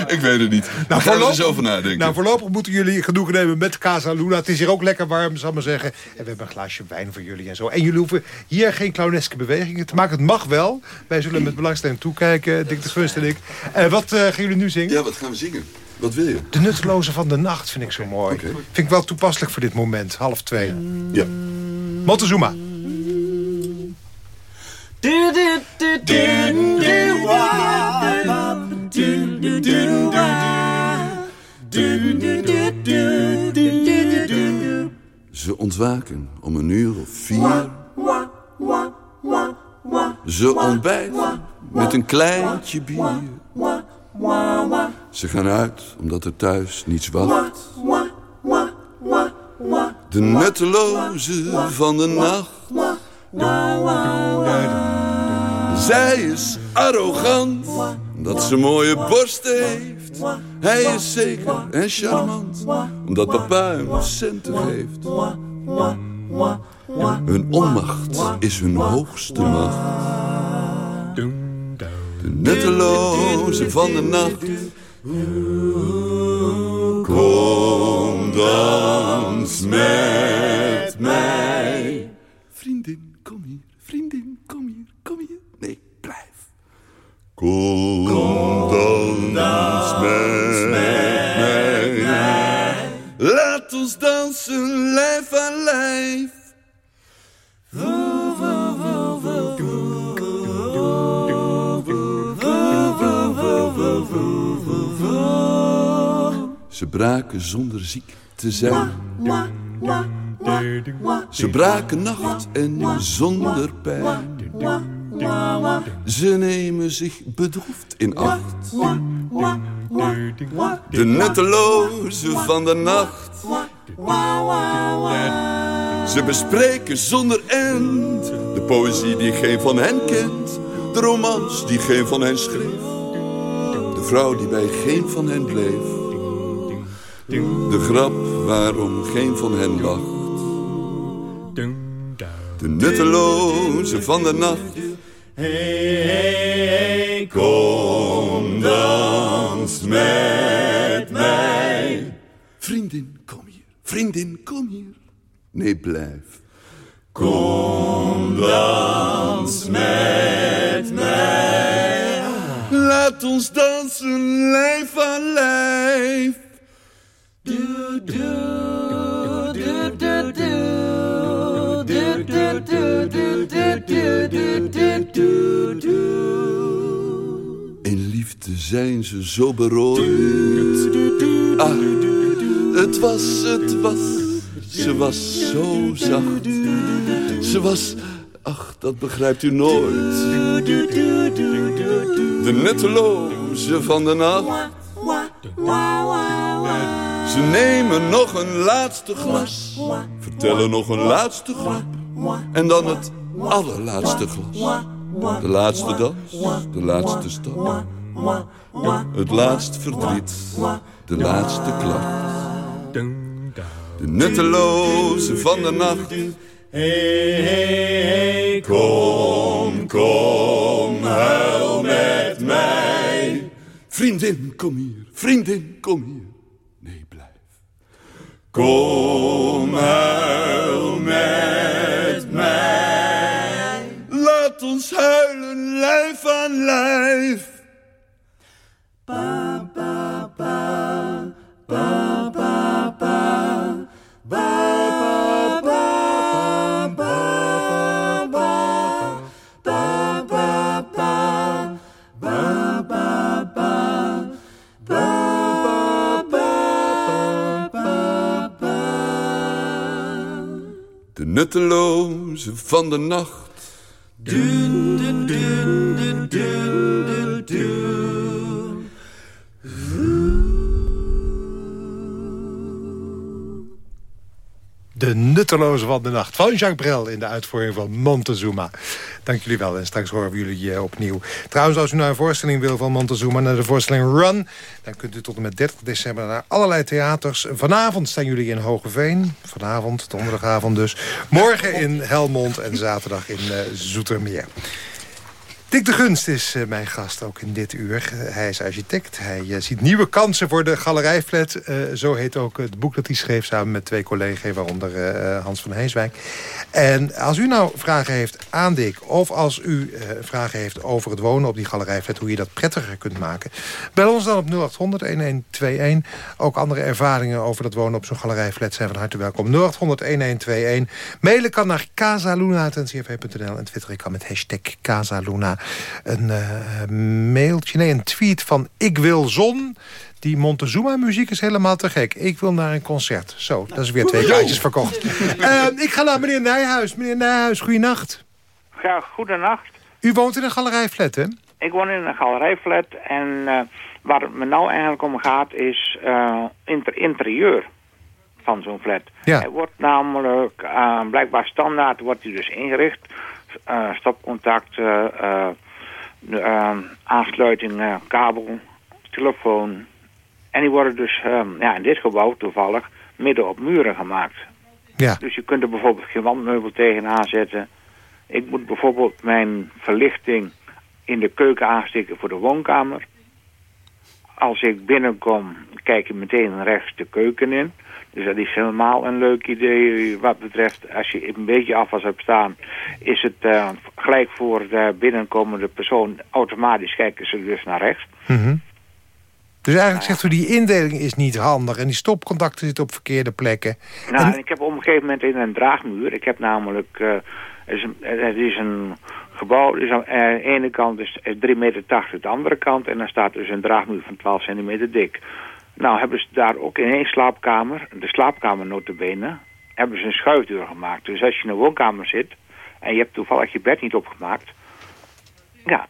(laughs) ik weet het niet. Nou, Daar gaan we er
voorlopig-
eens over nadenken.
Nou, voorlopig moeten jullie genoegen nemen met Casa Luna. Het is hier ook lekker warm, zal ik maar zeggen. En we hebben een glaasje wijn voor jullie en zo. En jullie hoeven hier geen clowneske bewegingen te maken. Het mag wel. Wij zullen met belangstelling toekijken, Dick de Gunst en ik. En wat eh, gaan jullie nu zingen?
Ja, wat gaan we zingen? Wat wil je?
De nutteloze van de nacht vind ik zo mooi.
Oké.
Vind ik wel toepasselijk voor dit moment, half twee.
Ja.
Montezuma.
Ze ontwaken om een uur of vier. Ze ontbijten met een kleintje bier. Ze gaan uit omdat er thuis niets wacht. De nutteloze van de nacht. Zij is arrogant, omdat ze mooie borsten heeft. Hij is zeker en charmant, omdat papa hem centen geeft. Hun onmacht is hun hoogste macht. De nutteloze van de nacht. Kom dans met mij. Vriendin, kom hier. Vriendin, kom hier. Kom hier. Nee, blijf. Kom, dans, met, mij. Laat ons dansen, lijf aan lijf. Ze braken zonder ziek te zijn. Ze braken nacht en zonder pijn. Ze nemen zich bedroefd in acht. De nutteloze van de nacht. Ze bespreken zonder end de poëzie die geen van hen kent. De romans die geen van hen schreef. De vrouw die bij geen van hen bleef. De grap waarom geen van hen lacht. De nutteloze van de nacht. Kom dans met mij. Vriendin, kom hier. Vriendin, kom hier. Nee, blijf. Kom dans met mij. Laat ons dansen lijf aan lijf. In liefde zijn ze zo berooid. Ah, het was, het was, ze was zo zacht. Ze was, ach, dat begrijpt u nooit. De nutteloze van de nacht. Ze nemen nog een laatste glas. Vertellen nog een laatste grap. En dan het allerlaatste glas. De laatste dans, de laatste stap. Het laatste verdriet, de laatste klacht. De nutteloze van de nacht. Kom, kom, huil met mij. Vriendin, kom hier, vriendin, kom hier. Nee, blijf. Kom, huil nutteloze van de nacht.
De nutteloze van de nacht van Jacques Brel in de uitvoering van Montezuma. Dank jullie wel en straks horen we jullie eh, opnieuw. Trouwens, als u naar een voorstelling wil van Montezuma... naar de voorstelling Run, dan kunt u tot en met 30 december... naar allerlei theaters. Vanavond staan jullie in Hogeveen. Vanavond, donderdagavond dus. Morgen in Helmond en zaterdag in uh, Zoetermeer. Dick de Gunst is uh, mijn gast ook in dit uur. Uh, hij is architect. Hij uh, ziet nieuwe kansen voor de galerijflat. zo heet ook het boek dat hij schreef samen met twee collega's... waaronder Hans van Heeswijk. En als u nou vragen heeft aan Dick... of als u vragen heeft over het wonen op die galerijflat... hoe je dat prettiger kunt maken... bel ons dan op 0800-1121. Ook andere ervaringen over dat wonen op zo'n galerijflat... zijn van harte welkom. 0800-1121. Mailen kan naar casaluna.ncrv.nl en twitteren kan met hashtag Casaluna een uh, mailtje, nee, een tweet van Ik wil zon. Die Montezuma-muziek is helemaal te gek. Ik wil naar een concert. Zo, dat is weer twee kaartjes verkocht. uh, ik ga naar meneer Nijhuis. Meneer Nijhuis, goeienacht.
Ja, goedenacht.
U woont in een galerijflat, hè?
Ik woon in een galerijflat. En uh, waar het me nou eigenlijk om gaat is inter interieur van zo'n flat.
Ja.
Hij wordt namelijk, blijkbaar standaard, wordt hij dus ingericht uh, stopcontact, uh, uh, aansluiting, kabel, telefoon. En die worden dus um, ja, in dit gebouw toevallig midden op muren gemaakt.
Ja.
Dus je kunt er bijvoorbeeld geen wandmeubel tegenaan zetten. Ik moet bijvoorbeeld mijn verlichting in de keuken aansteken voor de woonkamer. Als ik binnenkom, kijk ik meteen rechts de keuken in. Dus dat is helemaal een leuk idee wat betreft, als je een beetje afwas hebt staan, is het uh, gelijk voor de binnenkomende persoon, automatisch kijken ze dus naar rechts.
Mm -hmm. Dus eigenlijk zegt u, die indeling is niet handig en die stopcontacten zitten op verkeerde plekken.
Nou, en... ik heb op een gegeven moment in een draagmuur, ik heb namelijk, uh, het, is een, is gebouw, dus aan de ene kant is 3,80 meter, de andere kant, en dan staat dus een draagmuur van 12 centimeter dik. Nou hebben ze daar ook in één slaapkamer, de slaapkamer notabene, hebben ze een schuifdeur gemaakt. Dus als je in een woonkamer zit en je hebt toevallig je bed niet opgemaakt, ja,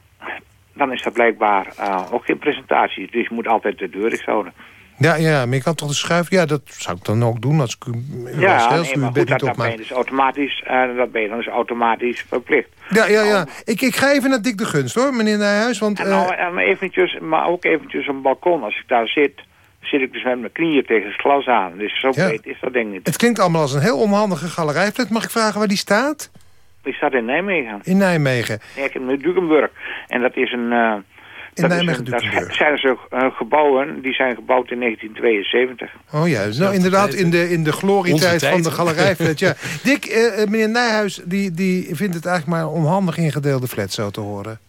dan is dat blijkbaar uh, ook geen presentatie. Dus je moet altijd de deur dicht houden.
Ja, ja, maar je kan toch de schuif... Ja, dat zou ik dan ook doen als ik
ja, nee, maar goed, dat, dat ben je dus automatisch, uh, dat ben je dan dus automatisch verplicht.
Ja, ja, ja. Ik, ik ga even naar Dick de Gunst, hoor, meneer Nijhuis. Want,
en nou, uh... eventjes, maar ook eventjes een balkon. Als ik daar zit, zit ik dus met mijn knieën tegen het glas aan. Dus zo
Ja.
breed is dat ding niet.
Het klinkt allemaal als een heel onhandige galerijflat. Mag ik vragen waar die staat?
Die staat in Nijmegen.
In Nijmegen.
Ja, ik heb nu Dukenburg. En dat is een... uh,
In Nijmegen
een, dat
Dukenburg.
zijn zo uh, gebouwen, die zijn gebouwd in 1972.
Oh ja, nou inderdaad in de, in de glorietijd van de galerijflat. (laughs) Ja. Dick, eh, eh, meneer Nijhuis, die, die vindt het eigenlijk maar onhandig ingedeelde flat zo te horen.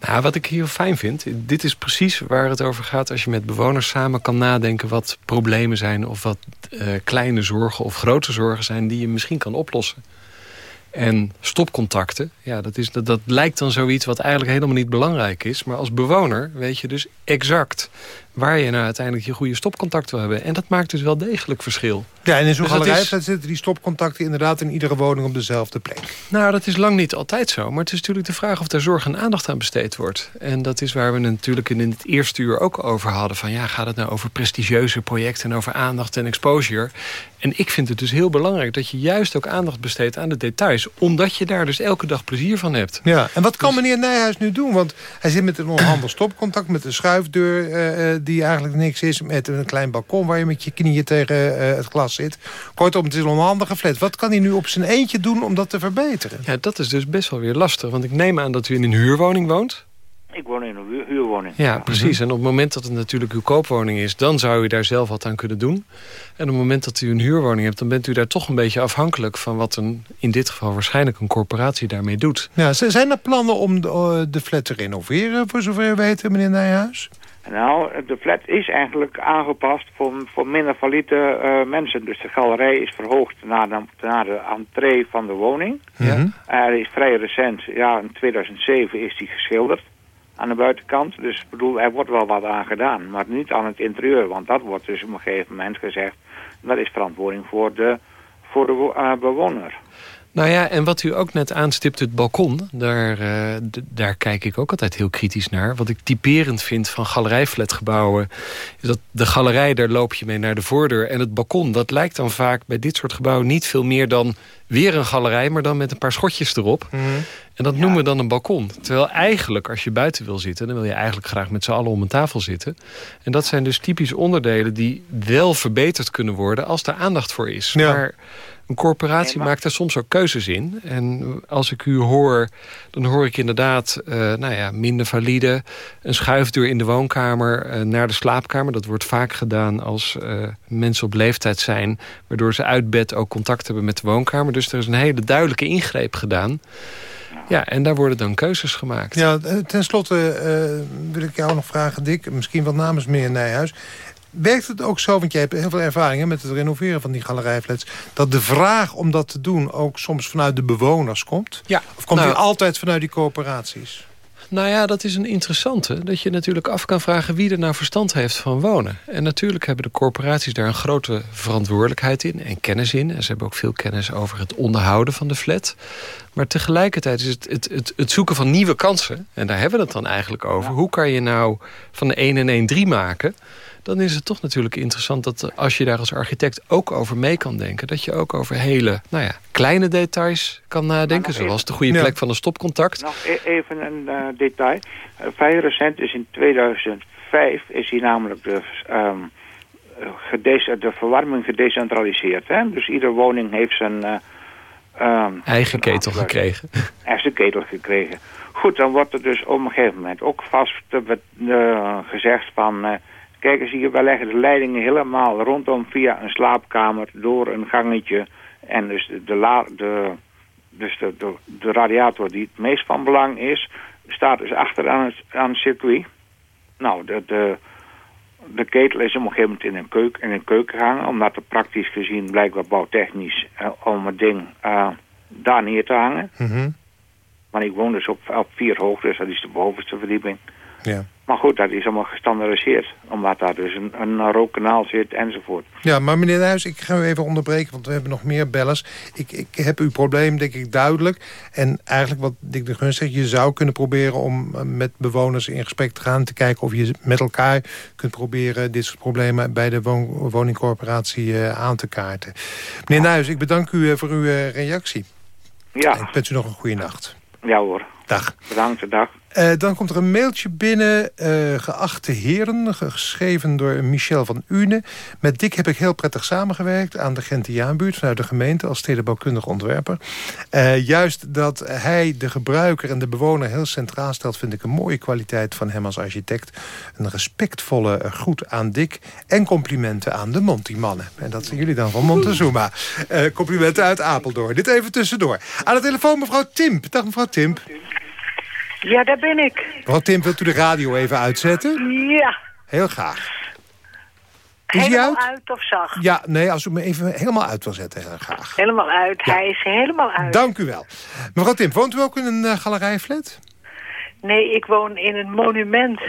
Nou, wat ik hier fijn vind, dit is precies waar het over gaat... als je met bewoners samen kan nadenken wat problemen zijn... of wat uh, kleine zorgen of grote zorgen zijn die je misschien kan oplossen. En stopcontacten, ja, dat, is, dat, dat lijkt dan zoiets wat eigenlijk helemaal niet belangrijk is. Maar als bewoner weet je dus exact waar je nou uiteindelijk je goede stopcontact wil hebben. En dat maakt dus wel degelijk verschil.
Ja, en in zo'n
Dus is-
zitten die stopcontacten inderdaad in iedere woning op dezelfde plek.
Nou, dat is lang niet altijd zo. Maar het is natuurlijk de vraag of daar zorg en aandacht aan besteed wordt. En dat is waar we natuurlijk in het eerste uur ook over hadden. Van ja, gaat het nou over prestigieuze projecten en over aandacht en exposure? En ik vind het dus heel belangrijk dat je juist ook aandacht besteedt aan de details. Omdat je daar dus elke dag plezier van hebt.
Ja, en wat kan
Dus-
meneer Nijhuis nu doen? Want hij zit met een onhandig stopcontact, met een schuifdeur eh, eh, die eigenlijk niks is... met een klein balkon waar je met je knieën tegen eh, het glas zit. Kortom, het is een onhandige flat. Wat kan hij nu op zijn eentje doen om dat te verbeteren?
Ja, dat is dus best wel weer lastig. Want ik neem aan dat u in een huurwoning woont.
Ik woon in een huur- huurwoning.
Ja, precies. En op het moment dat het natuurlijk uw koopwoning is... dan zou u daar zelf wat aan kunnen doen. En op het moment dat u een huurwoning hebt... dan bent u daar toch een beetje afhankelijk van wat een... in dit geval waarschijnlijk een corporatie daarmee doet.
Ja, zijn er plannen om de, eh, de flat te renoveren, voor zover we weten, meneer Nijhuis?
Nou, de flat is eigenlijk aangepast voor, voor minder valide eh, mensen. Dus de galerij is verhoogd naar de, naar de entree van de woning.
Ja.
Mhm.
Hij is vrij recent, ja, in 2007 is die geschilderd aan de buitenkant. Dus ik bedoel, er wordt wel wat aan gedaan, maar niet aan het interieur. Want dat wordt dus op een gegeven moment gezegd, dat is verantwoording voor de, voor de eh, bewoner.
Nou ja, en wat u ook net aanstipt, het balkon... daar, eh, daar kijk ik ook altijd heel kritisch naar. Wat ik typerend vind van galerijflatgebouwen... is dat de galerij, daar loop je mee naar de voordeur... en het balkon, dat lijkt dan vaak bij dit soort gebouwen... niet veel meer dan weer een galerij... maar dan met een paar schotjes erop. En dat noemen we dan een balkon. Terwijl eigenlijk, als je buiten wil zitten... dan wil je eigenlijk graag met z'n allen om een tafel zitten. En dat zijn dus typisch onderdelen... die wel verbeterd kunnen worden als er aandacht voor is.
Ja.
Maar een corporatie maakt daar soms ook keuzes in. En als ik u hoor, dan hoor ik inderdaad eh, nou ja, minder valide... een schuifdeur in de woonkamer eh, naar de slaapkamer. Dat wordt vaak gedaan als eh, mensen op leeftijd zijn... waardoor ze uit bed ook contact hebben met de woonkamer. Dus er is een hele duidelijke ingreep gedaan. Ja, en daar worden dan keuzes gemaakt.
Ja, ten slotte eh, wil ik jou nog vragen, Dick. Misschien wel namens meneer Nijhuis. Werkt het ook zo, want jij hebt heel veel ervaring hè, met het renoveren van die galerijflats... dat de vraag om dat te doen ook soms vanuit de bewoners komt?
Ja,
Of komt
nou-
die altijd vanuit die coöperaties?
Nou ja, dat is een interessante. Dat je natuurlijk af kan vragen wie er nou verstand heeft van wonen. En natuurlijk hebben de corporaties daar een grote verantwoordelijkheid in en kennis in. En ze hebben ook veel kennis over het onderhouden van de flat. Maar tegelijkertijd is het, het, het, het zoeken van nieuwe kansen. En daar hebben we het dan eigenlijk over. Hoe kan je nou van de 1 en 1 3 maken? Dan is het toch natuurlijk interessant dat als je daar als architect ook over mee kan denken... dat je ook over hele nou ja, kleine details kan nadenken. Zoals de goede
Ja.
plek van een stopcontact.
Nog e- even een eh, detail. Eh, vrij recent is in 2005 is hier namelijk de, ehm, eh, gede- de verwarming gedecentraliseerd. Hè? Dus iedere woning heeft zijn... eh, ehm,
Eigen ketel
aansluiting.
gekregen.
Hij heeft een ketel gekregen. Goed, dan wordt er dus op een gegeven moment ook vast eh, eh, gezegd van... eh, kijk eens hier, wij leggen de leidingen helemaal rondom via een slaapkamer... door een gangetje. En dus de, de, la- de, dus de, de, de radiator die het meest van belang is... staat dus achter aan het, aan het circuit. Nou, de, de, de ketel is op een gegeven moment in een, keuk, in een keuken gehangen... omdat er praktisch gezien blijkbaar bouwtechnisch... eh, om het ding eh, daar neer te hangen... Maar ik woon dus op, op vier hoogtes, dat is de bovenste verdieping.
Ja.
Maar goed, dat is allemaal gestandardiseerd. Omdat daar dus een, een rookkanaal zit enzovoort.
Ja, maar meneer Nijhuis, ik ga u even onderbreken... want we hebben nog meer bellers. Ik, ik heb uw probleem, denk ik, duidelijk. En eigenlijk wat Dick de Gunst zegt... je zou kunnen proberen om eh, met bewoners in gesprek te gaan... te kijken of je met elkaar kunt proberen... dit soort problemen bij de woningcorporatie eh, aan te kaarten. Meneer Nijhuis, ik bedank u eh, voor uw reactie.
Ja,
Ik wens u nog een goede nacht.
ja hoor.
Dag.
Bedankt, dag.
Eh, dan komt er een mailtje binnen, eh, geachte heren, geschreven door Michel van Une. Met Dick heb ik heel prettig samengewerkt aan de Gentiaanbuurt vanuit de gemeente als stedenbouwkundig ontwerper. Eh, juist dat hij de gebruiker en de bewoner heel centraal stelt, vind ik een mooie kwaliteit van hem als architect. Een respectvolle groet aan Dick en complimenten aan de Monti-mannen. En dat zijn jullie dan van Montezuma. Complimenten uit Apeldoorn. Dit even tussendoor. Aan de telefoon mevrouw Timp. Dag mevrouw Timp.
Ja, daar ben ik.
Mevrouw Timp, wilt u de radio even uitzetten?
Ja.
Heel graag. Is
helemaal
uit?
uit? of zacht?
Ja, nee, als u me even helemaal uit wil zetten, heel graag.
Helemaal uit. Hij is helemaal uit.
Dank u wel. Mevrouw Timp, woont u ook in een uh, galerijflat?
Nee, ik woon in een monument.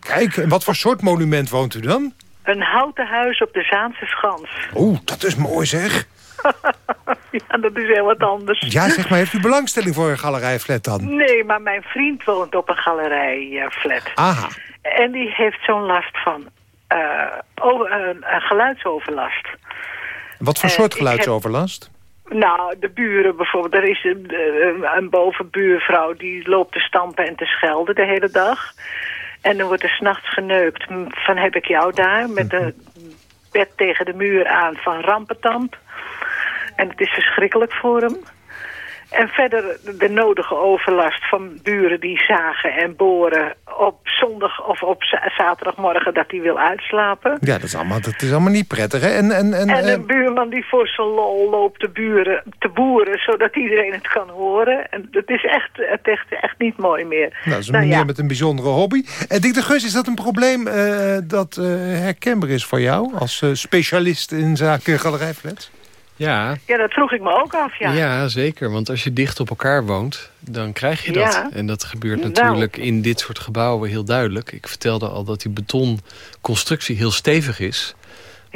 Kijk, en wat voor soort monument woont u dan?
Een houten huis op de Zaanse Schans.
Oeh, dat is mooi zeg. (laughs)
ja, dat is heel wat anders.
Ja, zeg maar, heeft u belangstelling voor een galerijflat dan?
Nee, maar mijn vriend woont op een galerijflat.
Aha.
En die heeft zo'n last van eh, over, eh, geluidsoverlast.
Wat voor
Eh,
soort geluidsoverlast?
Nou, de buren bijvoorbeeld. Er is een, een, bovenbuurvrouw die loopt te stampen en te schelden de hele dag. En dan wordt er s'nachts geneukt van heb ik jou daar... met de bed tegen de muur aan van rampetamp. En het is verschrikkelijk voor hem. En verder de nodige overlast van buren die zagen en boren op zondag of op za- zaterdagmorgen dat hij wil uitslapen.
Ja, dat is allemaal, dat is allemaal niet prettig, hè? En, en, en,
En
eh,
een buurman die voor zijn lol loopt de buren te boeren, zodat iedereen het kan horen. En het is echt, het is echt niet mooi meer.
nou, dat is een
Nou
meneer
ja.
met een bijzondere hobby. En Dick de Gus, is dat een probleem eh, dat eh, herkenbaar is voor jou... als eh, specialist in zaken galerijflats?
Ja,
Ja, dat vroeg ik me ook af, ja.
Ja. zeker. Want als je dicht op elkaar woont, dan krijg je dat.
Ja.
En dat gebeurt
Nou.
natuurlijk in dit soort gebouwen heel duidelijk. Ik vertelde al dat die betonconstructie heel stevig is.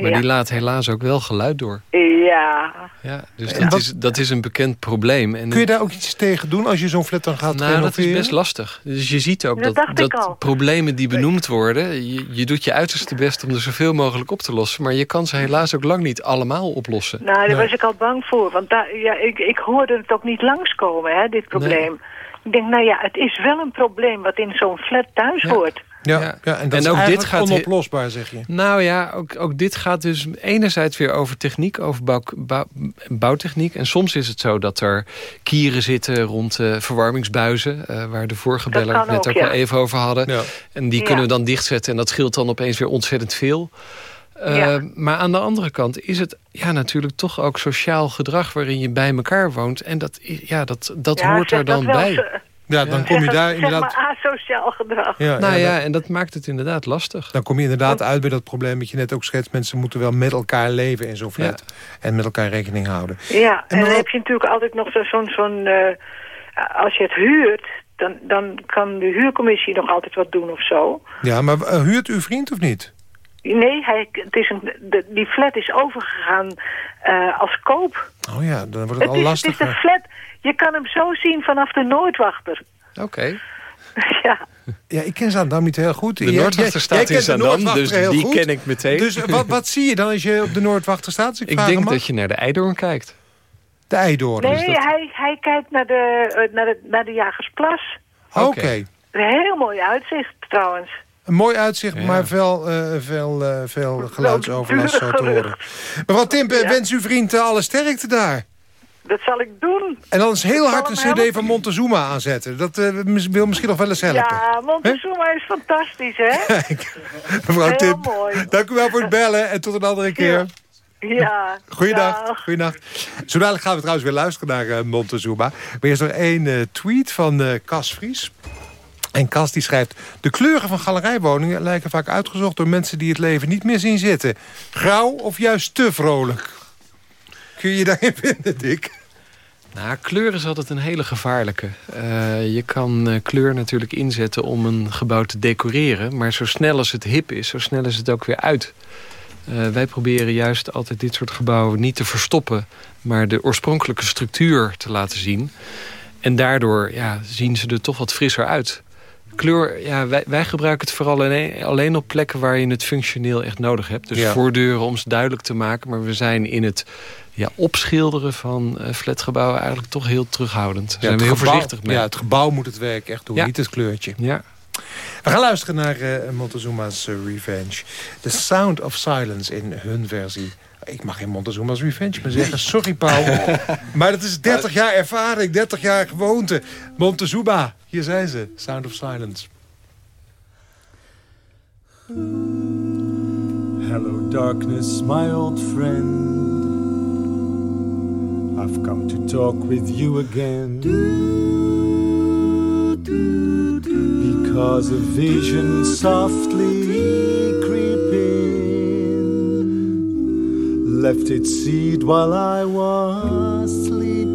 Maar
Ja.
die laat helaas ook wel geluid door.
Ja.
Ja, dus dat
wat-
is, dat is een bekend probleem. En
Kun je daar ook iets tegen doen als je zo'n flat dan gaat
nou, dat is best lastig. Dus je ziet ook
Dat
dat, problemen die benoemd worden... Je, je doet je uiterste best om er zoveel mogelijk op te lossen... maar je kan ze helaas ook lang niet allemaal oplossen.
Nou, daar
Nee.
was ik al bang voor. Want daar, ja, ik, ik hoorde het ook niet langskomen, hè, dit probleem. Ik denk, nou ja, het is wel een probleem wat in zo'n flat thuis
Ja.
hoort.
Ja,
Ja.
ja. en dat
En
is
ook dit gaat
onoplosbaar, zeg je.
Nou ja, ook, ook dit gaat dus enerzijds weer over techniek, over bouw, bouw- bouwtechniek. En soms is het zo dat er kieren zitten rond eh, verwarmingsbuizen... eh, waar de vorige beller net
ook,
ook
ja.
al even over hadden.
Ja.
En die
Ja.
kunnen we dan dichtzetten en dat scheelt dan opeens weer ontzettend veel. Eh,
Ja.
Maar aan de andere kant is het ja, natuurlijk toch ook sociaal gedrag... waarin je bij elkaar woont. En dat, ja, dat, dat
ja,
hoort er dan
wel,
bij.
ze-
Ja, dan kom je daar
zeg
inderdaad...
maar asociaal gedrag.
Ja,
Nou
ja,
en dat maakt het inderdaad lastig.
Dan kom je inderdaad uit bij dat probleem dat je net ook schetst. Mensen moeten wel met elkaar leven in zo'n flat. En met elkaar rekening houden.
Ja,
En
en dan heb je natuurlijk altijd nog zo- zo'n... zo'n eh, als je het huurt, dan, dan kan de huurcommissie nog altijd wat doen of zo.
Ja, maar eh, huurt uw vriend of niet?
Nee, hij, het is een, de, die flat is overgegaan eh, als koop.
Oh ja, dan wordt het,
Het
al
is, het is
lastiger.
een flat, je kan hem zo zien vanaf de Noordwachter.
Oké. (laughs)
ja.
Ja, ik ken Zaandam niet heel goed.
De Noordwachter staat in Zaandam,
Noordwachter
dus
heel
die
goed.
ken ik meteen.
Dus wat, wat zie je dan als je op de Noordwachter staat? Dus ik
Ik
vraag
denk dat je naar de Eidoorn kijkt.
De Eidoorn.
Nee,
is dat-
hij, hij kijkt naar de, eh, naar, de, naar de Jagersplas.
Oké.
Een heel mooi uitzicht trouwens.
Een mooi uitzicht,
Ja.
maar veel, eh, veel, eh, veel geluidsoverlast zo te horen. Mevrouw eh,
Ja.
wens uw vriend eh, alle sterkte daar.
Dat zal ik doen.
En dan is heel hard een cd
helpen.
van Montezuma aanzetten. Dat eh, wil misschien nog wel eens helpen.
Ja, Montezuma is fantastisch, hè?
Mevrouw
heel
Timp,
mooi.
dank u wel voor het bellen en tot een andere keer.
Ja.
Goeiedag.
dag.
Goeiedag. Zo dadelijk gaan we trouwens weer luisteren naar eh, Montezuma. Maar eerst nog één eh, tweet van Cas Vries. En Cas die schrijft... De kleuren van galerijwoningen lijken vaak uitgezocht... door mensen die het leven niet meer zien zitten. Grauw of juist te vrolijk? Kun je je daarin vinden, Dick?
Nou, kleur is altijd een hele gevaarlijke. Eh, je kan eh, kleur natuurlijk inzetten om een gebouw te decoreren. Maar zo snel als het hip is, zo snel is het ook weer uit. Eh, wij proberen juist altijd dit soort gebouwen niet te verstoppen... maar de oorspronkelijke structuur te laten zien. En daardoor ja, zien ze er toch wat frisser uit. Kleur, ja, wij, wij gebruiken het vooral alleen, alleen op plekken waar je het functioneel echt nodig hebt. Dus
Ja.
voordeuren om ze duidelijk te maken. Maar we zijn in het ja, opschilderen van eh, flatgebouwen eigenlijk toch heel terughoudend. Daar zijn we heel
gebouw,
voorzichtig mee.
Ja, het gebouw moet het werk echt doen,
Ja.
niet het kleurtje.
Ja.
We gaan luisteren naar eh, Montezuma's eh, Revenge. The Sound of Silence in hun versie. Ik mag geen Montezuma's Revenge meer zeggen. Sorry, Paul. (laughs) maar dat is 30 jaar ervaring, 30 jaar gewoonte. Montezuma, hier zijn ze. Sound of Silence.
Hello, darkness, my old friend. I've come to talk with you again. Because a vision softly left its seed while I was sleeping.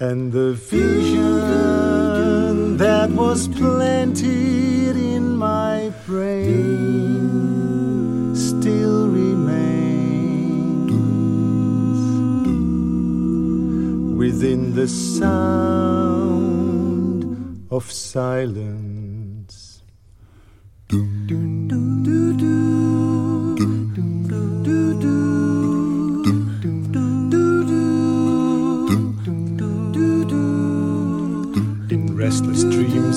And the vision that was planted in my brain still remains within the sound of silence.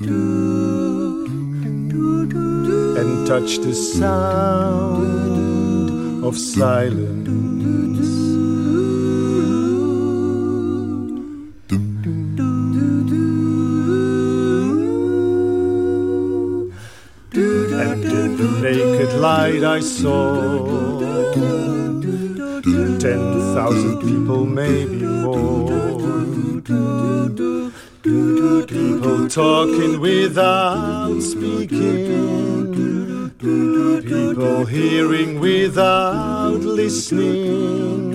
and touch the sound of silence. And in the naked light I saw. Ten thousand people, maybe more. People talking without speaking. People hearing without listening.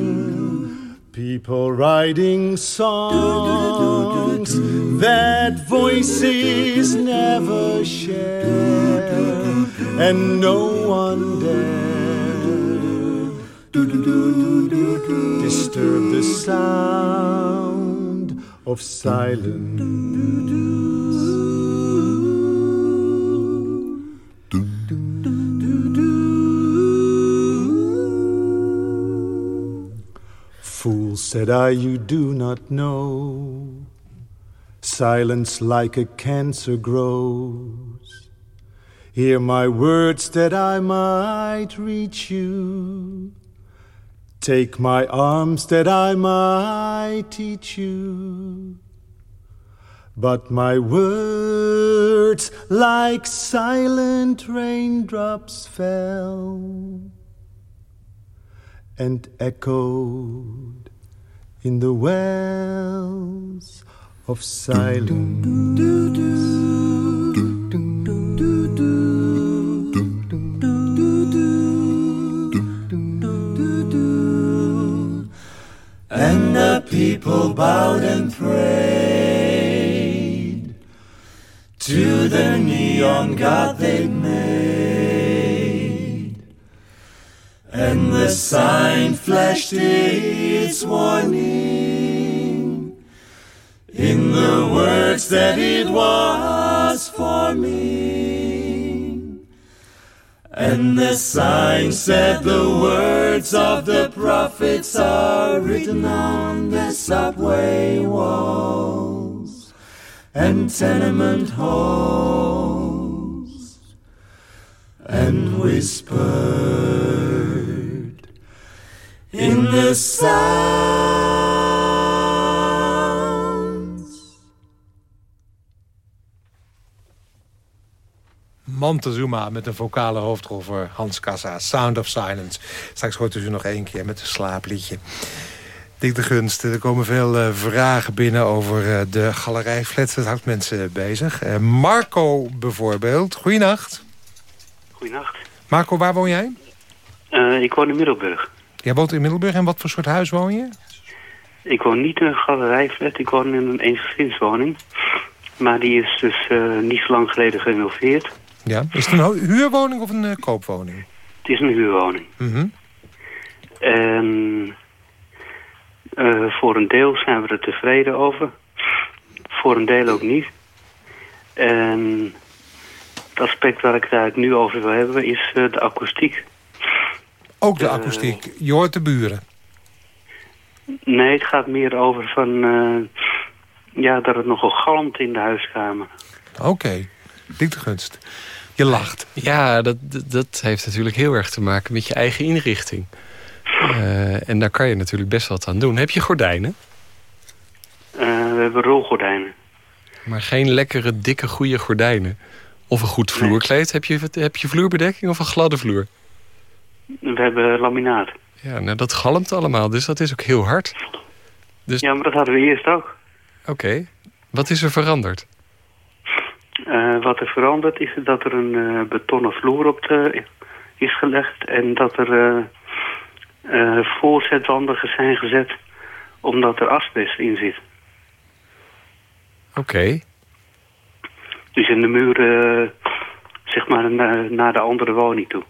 People writing songs that voices never share, and no one dare disturb the sound of silence. Fool, said I, you do not know. Silence like a cancer grows. Hear my words that I might reach you. Take my arms that I might teach you. But my words, like silent raindrops, fell and echoed in the wells of silence. People bowed and prayed to the neon god they'd made. And the sign flashed its warning in the words that it was for me. And the sign said the words of the prophets are written on the subway walls and tenement halls and whispered in the sounds.
Montezuma met een vocale hoofdrol voor Hans Kassa. Sound of Silence. Straks hoort u ze nog één keer met een slaapliedje. Dick de Gunst, er komen veel eh, vragen binnen over eh, de galerijflats. Dat houdt mensen bezig. Eh, Marco bijvoorbeeld. Goeienacht.
Goedenacht.
Marco, waar woon jij?
Ik woon in Middelburg.
Jij woont in Middelburg en wat voor soort huis woon je?
Ik woon niet in een galerijflat, ik woon in een eensgezinswoning. Maar die is dus niet zo lang geleden gerenoveerd.
Ja. Is het een huurwoning of een eh, koopwoning?
Het is een huurwoning.
Mhm.
En eh, voor een deel zijn we er tevreden over. Voor een deel ook niet. En het aspect waar ik het eigenlijk nu over wil hebben is eh, de akoestiek.
Ook de akoestiek. Je hoort de buren.
Nee, het gaat meer over van... ja, dat het nogal galmt in de huiskamer.
Oké. Dick de Gunst. Je lacht.
Ja, dat, dat- heeft natuurlijk heel erg te maken met je eigen inrichting. Eh, en daar kan je natuurlijk best wat aan doen. Heb je gordijnen?
Eh, we hebben rolgordijnen.
Maar geen lekkere, dikke, goede gordijnen. Of een goed vloerkleed. Heb je, heb je vloerbedekking of een gladde vloer?
We hebben laminaat.
Ja, nou, dat galmt allemaal, dus dat is ook heel hard. Dus...
Ja, maar dat hadden we eerst ook.
Oké. Wat is er veranderd?
Eh, wat er verandert is dat er een eh, betonnen vloer op de, is gelegd en dat er voorzetwanden zijn gezet omdat er asbest in zit.
Oké.
Dus in de muur, eh, zeg maar, na- naar de andere woning toe.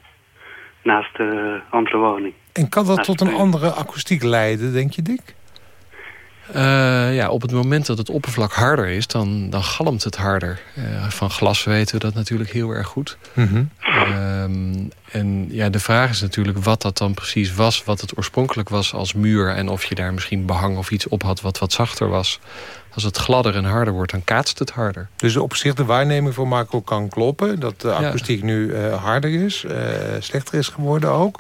Naast de andere woning.
En kan dat
Naast
tot een andere akoestiek leiden, denk je, Dick?
Eh, ja, op het moment dat het oppervlak harder is, dan, dan galmt het harder. Eh, van glas weten we dat natuurlijk heel erg goed.
Mhm.
Ehm, en ja, de vraag is natuurlijk wat dat dan precies was. Wat het oorspronkelijk was als muur. En of je daar misschien behang of iets op had wat wat zachter was. Als het gladder en harder wordt, dan kaatst het harder.
Dus op zich de waarneming voor Marco kan kloppen. Dat de akoestiek nu eh, harder is. slechter is geworden ook.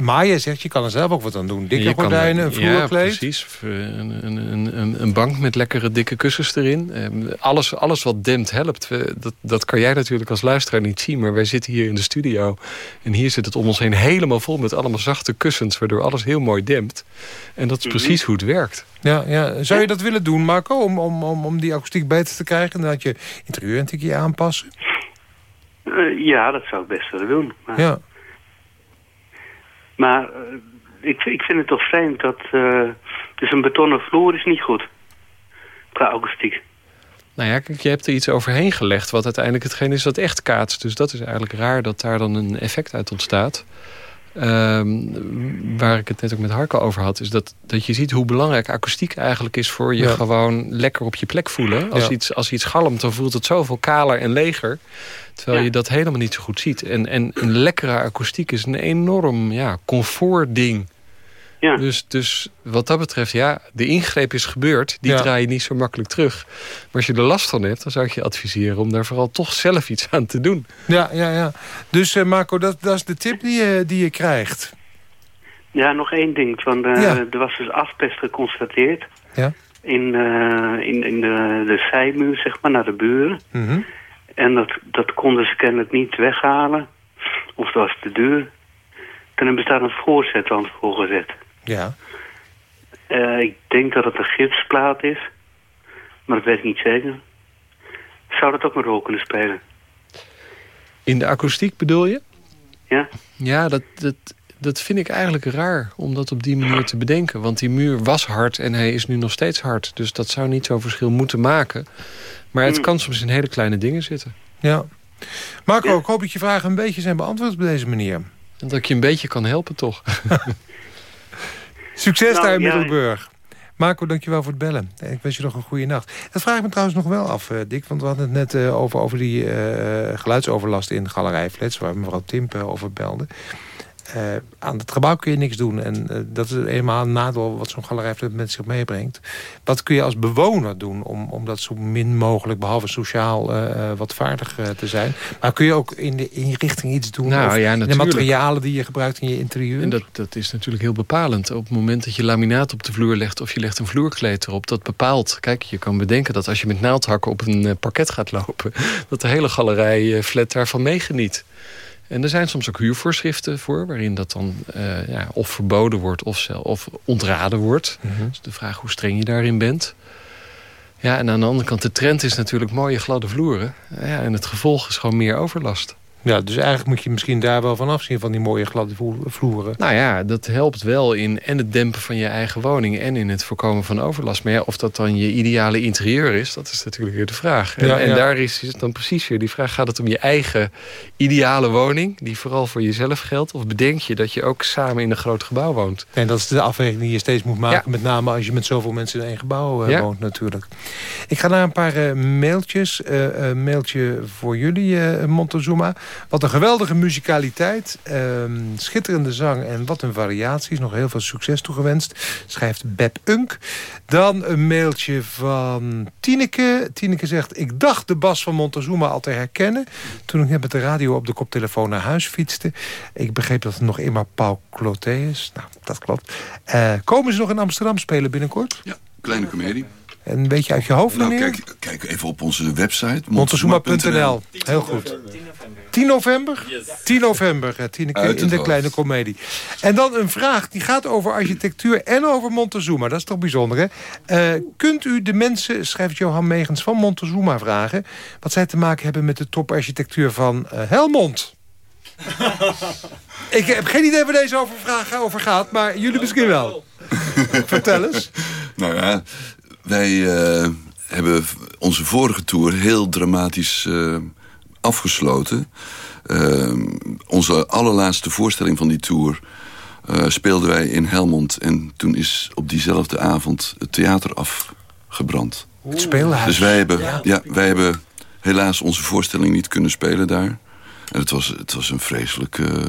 Maar jij zegt, je kan er zelf ook wat aan doen. Dikke
Je kan-
gordijnen, een
Ja,
vloerkleed.
precies. Een, een, een, een, een bank met lekkere dikke kussens erin. Ehm, alles, alles wat dempt helpt. Dat, dat kan jij natuurlijk als luisteraar niet zien. Maar wij zitten hier in de studio En hier zit het om ons heen helemaal vol met allemaal zachte kussens... waardoor alles heel mooi dempt. En dat is
Mhm.
precies hoe het werkt.
Ja, ja. Zou je dat willen doen, Marco, om, om, om, om die akoestiek beter te krijgen? En dat je interieur een tikje aanpassen?
Eh, ja, dat zou ik best willen doen. Maar,
Ja.
Maar eh, ik, ik vind het toch vreemd dat... eh, dus een betonnen vloer is niet goed. Qua akoestiek.
Nou ja, je hebt er iets overheen gelegd... wat uiteindelijk hetgeen is dat echt kaatst. Dus dat is eigenlijk raar dat daar dan een effect uit ontstaat. Ehm, waar ik het net ook met Harko over had... is dat, dat je ziet hoe belangrijk akoestiek eigenlijk is... voor je
Ja.
gewoon lekker op je plek voelen. Als,
Ja.
iets, als iets galmt, dan voelt het zoveel kaler en leger... terwijl
Ja.
je dat helemaal niet zo goed ziet. En, en een lekkere akoestiek is een enorm ja, comfortding...
Ja.
Dus, dus wat dat betreft, ja, de ingreep is gebeurd. Die
Ja.
draai je niet zo makkelijk terug. Maar als je er last van hebt, dan zou ik je adviseren... om daar vooral toch zelf iets aan te doen.
Ja, ja, ja. Dus eh, Marco, dat, dat is de tip die je, die je krijgt.
Ja, nog één ding. Want, eh,
Ja.
Er was dus asbest geconstateerd.
Ja.
In, eh, in, in de, de zijmuur, zeg maar, naar de buren.
Mhm.
En dat, dat konden ze kennelijk niet weghalen. Of dat was te duur. Toen hebben ze daar een voorzetwand voor gezet.
Ja.
Eh, ik denk dat het een gipsplaat is. Maar dat weet ik niet zeker. Zou dat ook een rol kunnen spelen?
In de akoestiek bedoel je?
Ja?
Ja, dat, dat, dat vind ik eigenlijk raar om dat op die manier te bedenken. Want die muur was hard en hij is nu nog steeds hard. Dus dat zou niet zo'n verschil moeten maken. Maar het
Hmm.
kan soms in hele kleine dingen zitten.
Ja. Marco, ik hoop dat je vragen een beetje zijn beantwoord op deze manier.
En dat ik je een beetje kan helpen, toch? (laughs)
Succes
Nou,
daar in. Middelburg. Marco, dankjewel voor het bellen. Ik wens je nog een goede nacht. Dat vraag ik me trouwens nog wel af, eh, Dick. Want we hadden het net eh, over, over die eh, geluidsoverlast in Galerij Flats... waar mevrouw Timp eh, over belde. Eh, aan het gebouw kun je niks doen. En eh, dat is eenmaal een nadeel wat zo'n galerij met zich meebrengt. Wat kun je als bewoner doen om, om dat zo min mogelijk... behalve sociaal eh, wat vaardig te zijn? Maar kun je ook in de inrichting iets doen?
Nou ja,
de materialen die je gebruikt in je interieur?
En dat, dat is natuurlijk heel bepalend. Op het moment dat je laminaat op de vloer legt... of je legt een vloerkleed erop, dat bepaalt... Kijk, je kan bedenken dat als je met naaldhakken op een parket gaat lopen... (laughs) dat de hele galerij flat daarvan meegeniet. En er zijn soms ook huurvoorschriften voor... waarin dat dan eh, ja, of verboden wordt of, zelf, of ontraden wordt.
Mhm.
Dus de vraag hoe streng je daarin bent. Ja, en aan de andere kant, de trend is natuurlijk mooie gladde vloeren. Ja, en het gevolg is gewoon meer overlast.
Ja, dus eigenlijk moet je misschien daar wel van afzien... van die mooie gladde vlo- vloeren.
Nou ja, dat helpt wel in en het dempen van je eigen woning... en in het voorkomen van overlast. Maar ja, of dat dan je ideale interieur is, dat is natuurlijk weer de vraag. En,
Ja,
en
ja.
daar is is dan precies weer die vraag... gaat het om je eigen ideale woning... die vooral voor jezelf geldt? Of bedenk je dat je ook samen in een groot gebouw woont?
En dat is de afweging die je steeds moet maken.
Ja.
Met name als je met zoveel mensen in één gebouw eh, woont natuurlijk. Ik ga naar een paar eh, mailtjes. Een mailtje voor jullie, Montezuma. Wat een geweldige muzikaliteit. ehm, schitterende zang en wat een variaties. Nog heel veel succes toegewenst. Schrijft Beb Unk. Dan een mailtje van Tineke. Tineke zegt... Ik dacht de bas van Montezuma al te herkennen... toen ik net met de radio op de koptelefoon naar huis fietste. Ik begreep dat het nog immer Paul Cloté is. Nou, dat klopt. Eh, komen ze nog in Amsterdam spelen binnenkort?
Ja, kleine komedie.
En weet je uit je hoofd
Nou, kijk, kijk even op onze website.
Montezuma.nl. Heel goed. 10 november? 10 november, eh, Tineke,
Uit
in de
hoofd.
kleine komedie. En dan een vraag, die gaat over architectuur en over Montezuma. Dat is toch bijzonder, hè? Eh, kunt u de mensen, schrijft Johan Megens, van Montezuma vragen... wat zij te maken hebben met de toparchitectuur van eh, Helmond? (laughs) Ik heb geen idee waar deze over, vraag over gaat, maar jullie misschien wel. (laughs) Vertel eens.
Nou ja, wij eh, hebben onze vorige tour heel dramatisch eh, afgesloten. Eh, onze allerlaatste voorstelling van die tour eh, speelden wij in Helmond. En toen is op diezelfde avond het theater afgebrand.
Het speelhuis.
Dus wij hebben, ja. wij hebben helaas onze voorstelling niet kunnen spelen daar. En het was, het was een vreselijk, eh,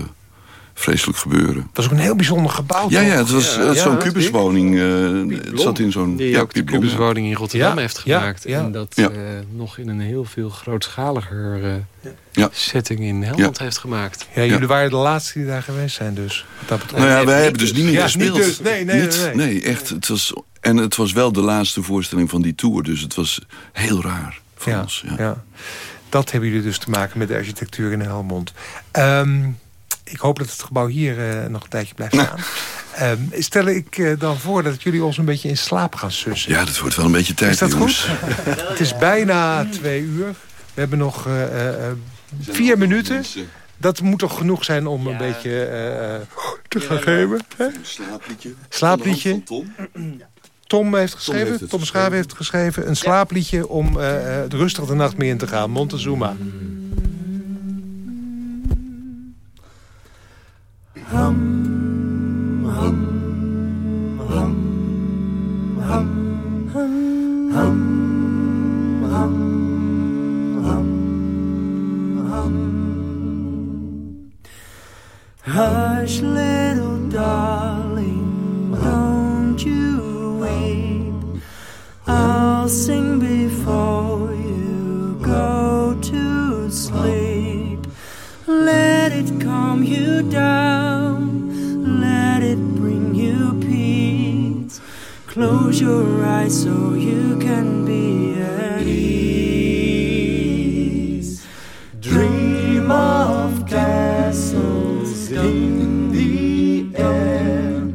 vreselijk gebeuren.
Het was ook een heel bijzonder gebouw.
Ja,
toch?
ja, het was zo'n kubuswoning. eh, het zat in zo'n... Ja,
kubuswoning in Rotterdam
Ja,
heeft gemaakt.
ja.
En dat
Ja.
eh, nog in een heel veel grootschaliger eh,
Ja.
setting in Helmond heeft gemaakt.
Ja, jullie waren de laatste die daar geweest zijn dus. Dat.
Nou ja, wij
Nee,
hebben dus niet meer
Ja,
gespeeld.
niet dus. Nee, nee,
Niet-
nee, nee.
echt. Het was, en het was wel de laatste voorstelling van die tour. Dus het was heel raar voor
Ja,
ons. Ja.
ja. Dat hebben jullie dus te maken met de architectuur in Helmond. Ehm, ik hoop dat het gebouw hier eh, nog een tijdje blijft staan. Ehm, stel ik eh, dan voor dat jullie ons een beetje in slaap gaan sussen.
Ja, dat wordt wel een beetje tijd,
Is dat
jongens.
goed? het is bijna twee uur. We hebben nog eh, eh, vier minuten. Dat moet toch genoeg zijn om een beetje eh, te gaan geven? Hè?
Slaapliedje.
Slaapliedje.
Tom.
Tom heeft geschreven,
heeft
Tom,
het
Schaaf heeft geschreven... een slaapliedje om rustig de nacht mee in te gaan. Montezuma.
Hush, little darling, don't you weep. I'll sing before you go to sleep. Let it calm you down, your eyes so you can be at ease. Dream of castles in the air,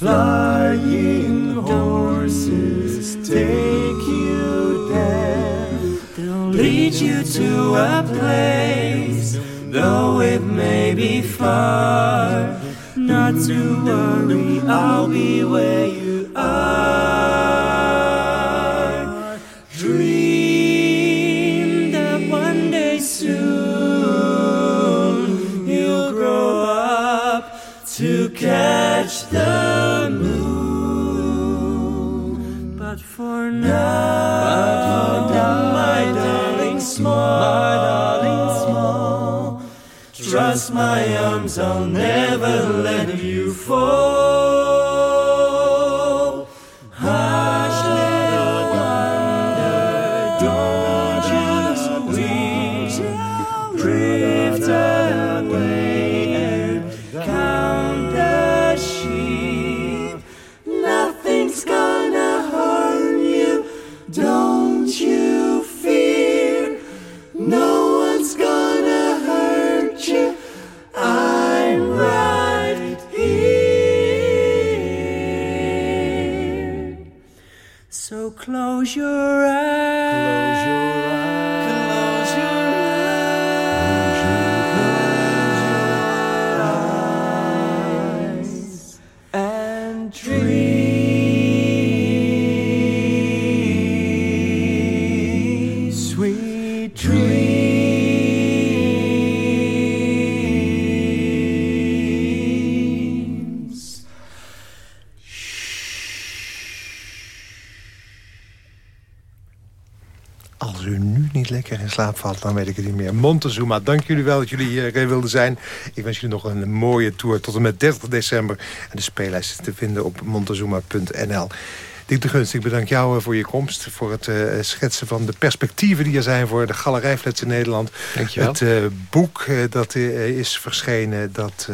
flying horses take you there. They'll lead you to a place, though it may be far. Not to worry, I'll be where you my arms, I'll never let you fall.
Lekker in slaap valt, dan weet ik het niet meer. Montezuma, dank jullie wel dat jullie hier eh, wilden zijn. Ik wens jullie nog een mooie tour tot en met 30 december. En de speellijst is te vinden op montezuma.nl. Dick de Gunst, ik bedank jou eh, voor je komst. Voor het eh, schetsen van de perspectieven die er zijn voor de galerijflats in Nederland.
Dankjewel.
Het eh, boek dat is verschenen, dat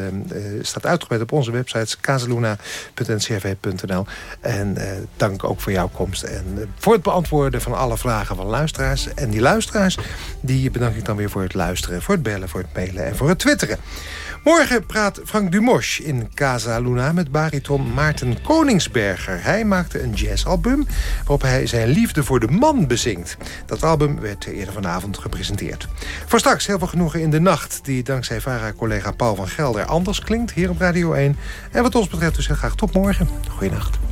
staat uitgebreid op onze websites. kazeluna.ncrv.nl En dank ook voor jouw komst. En voor het beantwoorden van alle vragen van luisteraars. En die luisteraars, die bedank ik dan weer voor het luisteren. Voor het bellen, voor het mailen en voor het twitteren. Morgen praat Frank Dumosch in Casa Luna met bariton Maarten Koningsberger. Hij maakte een jazzalbum waarop hij zijn liefde voor de man bezingt. Dat album werd eerder vanavond gepresenteerd. Voor straks heel veel genoegen in de nacht... die dankzij VARA-collega Paul van Gelder anders klinkt hier op Radio 1. En wat ons betreft dus heel graag tot morgen. Goeienacht.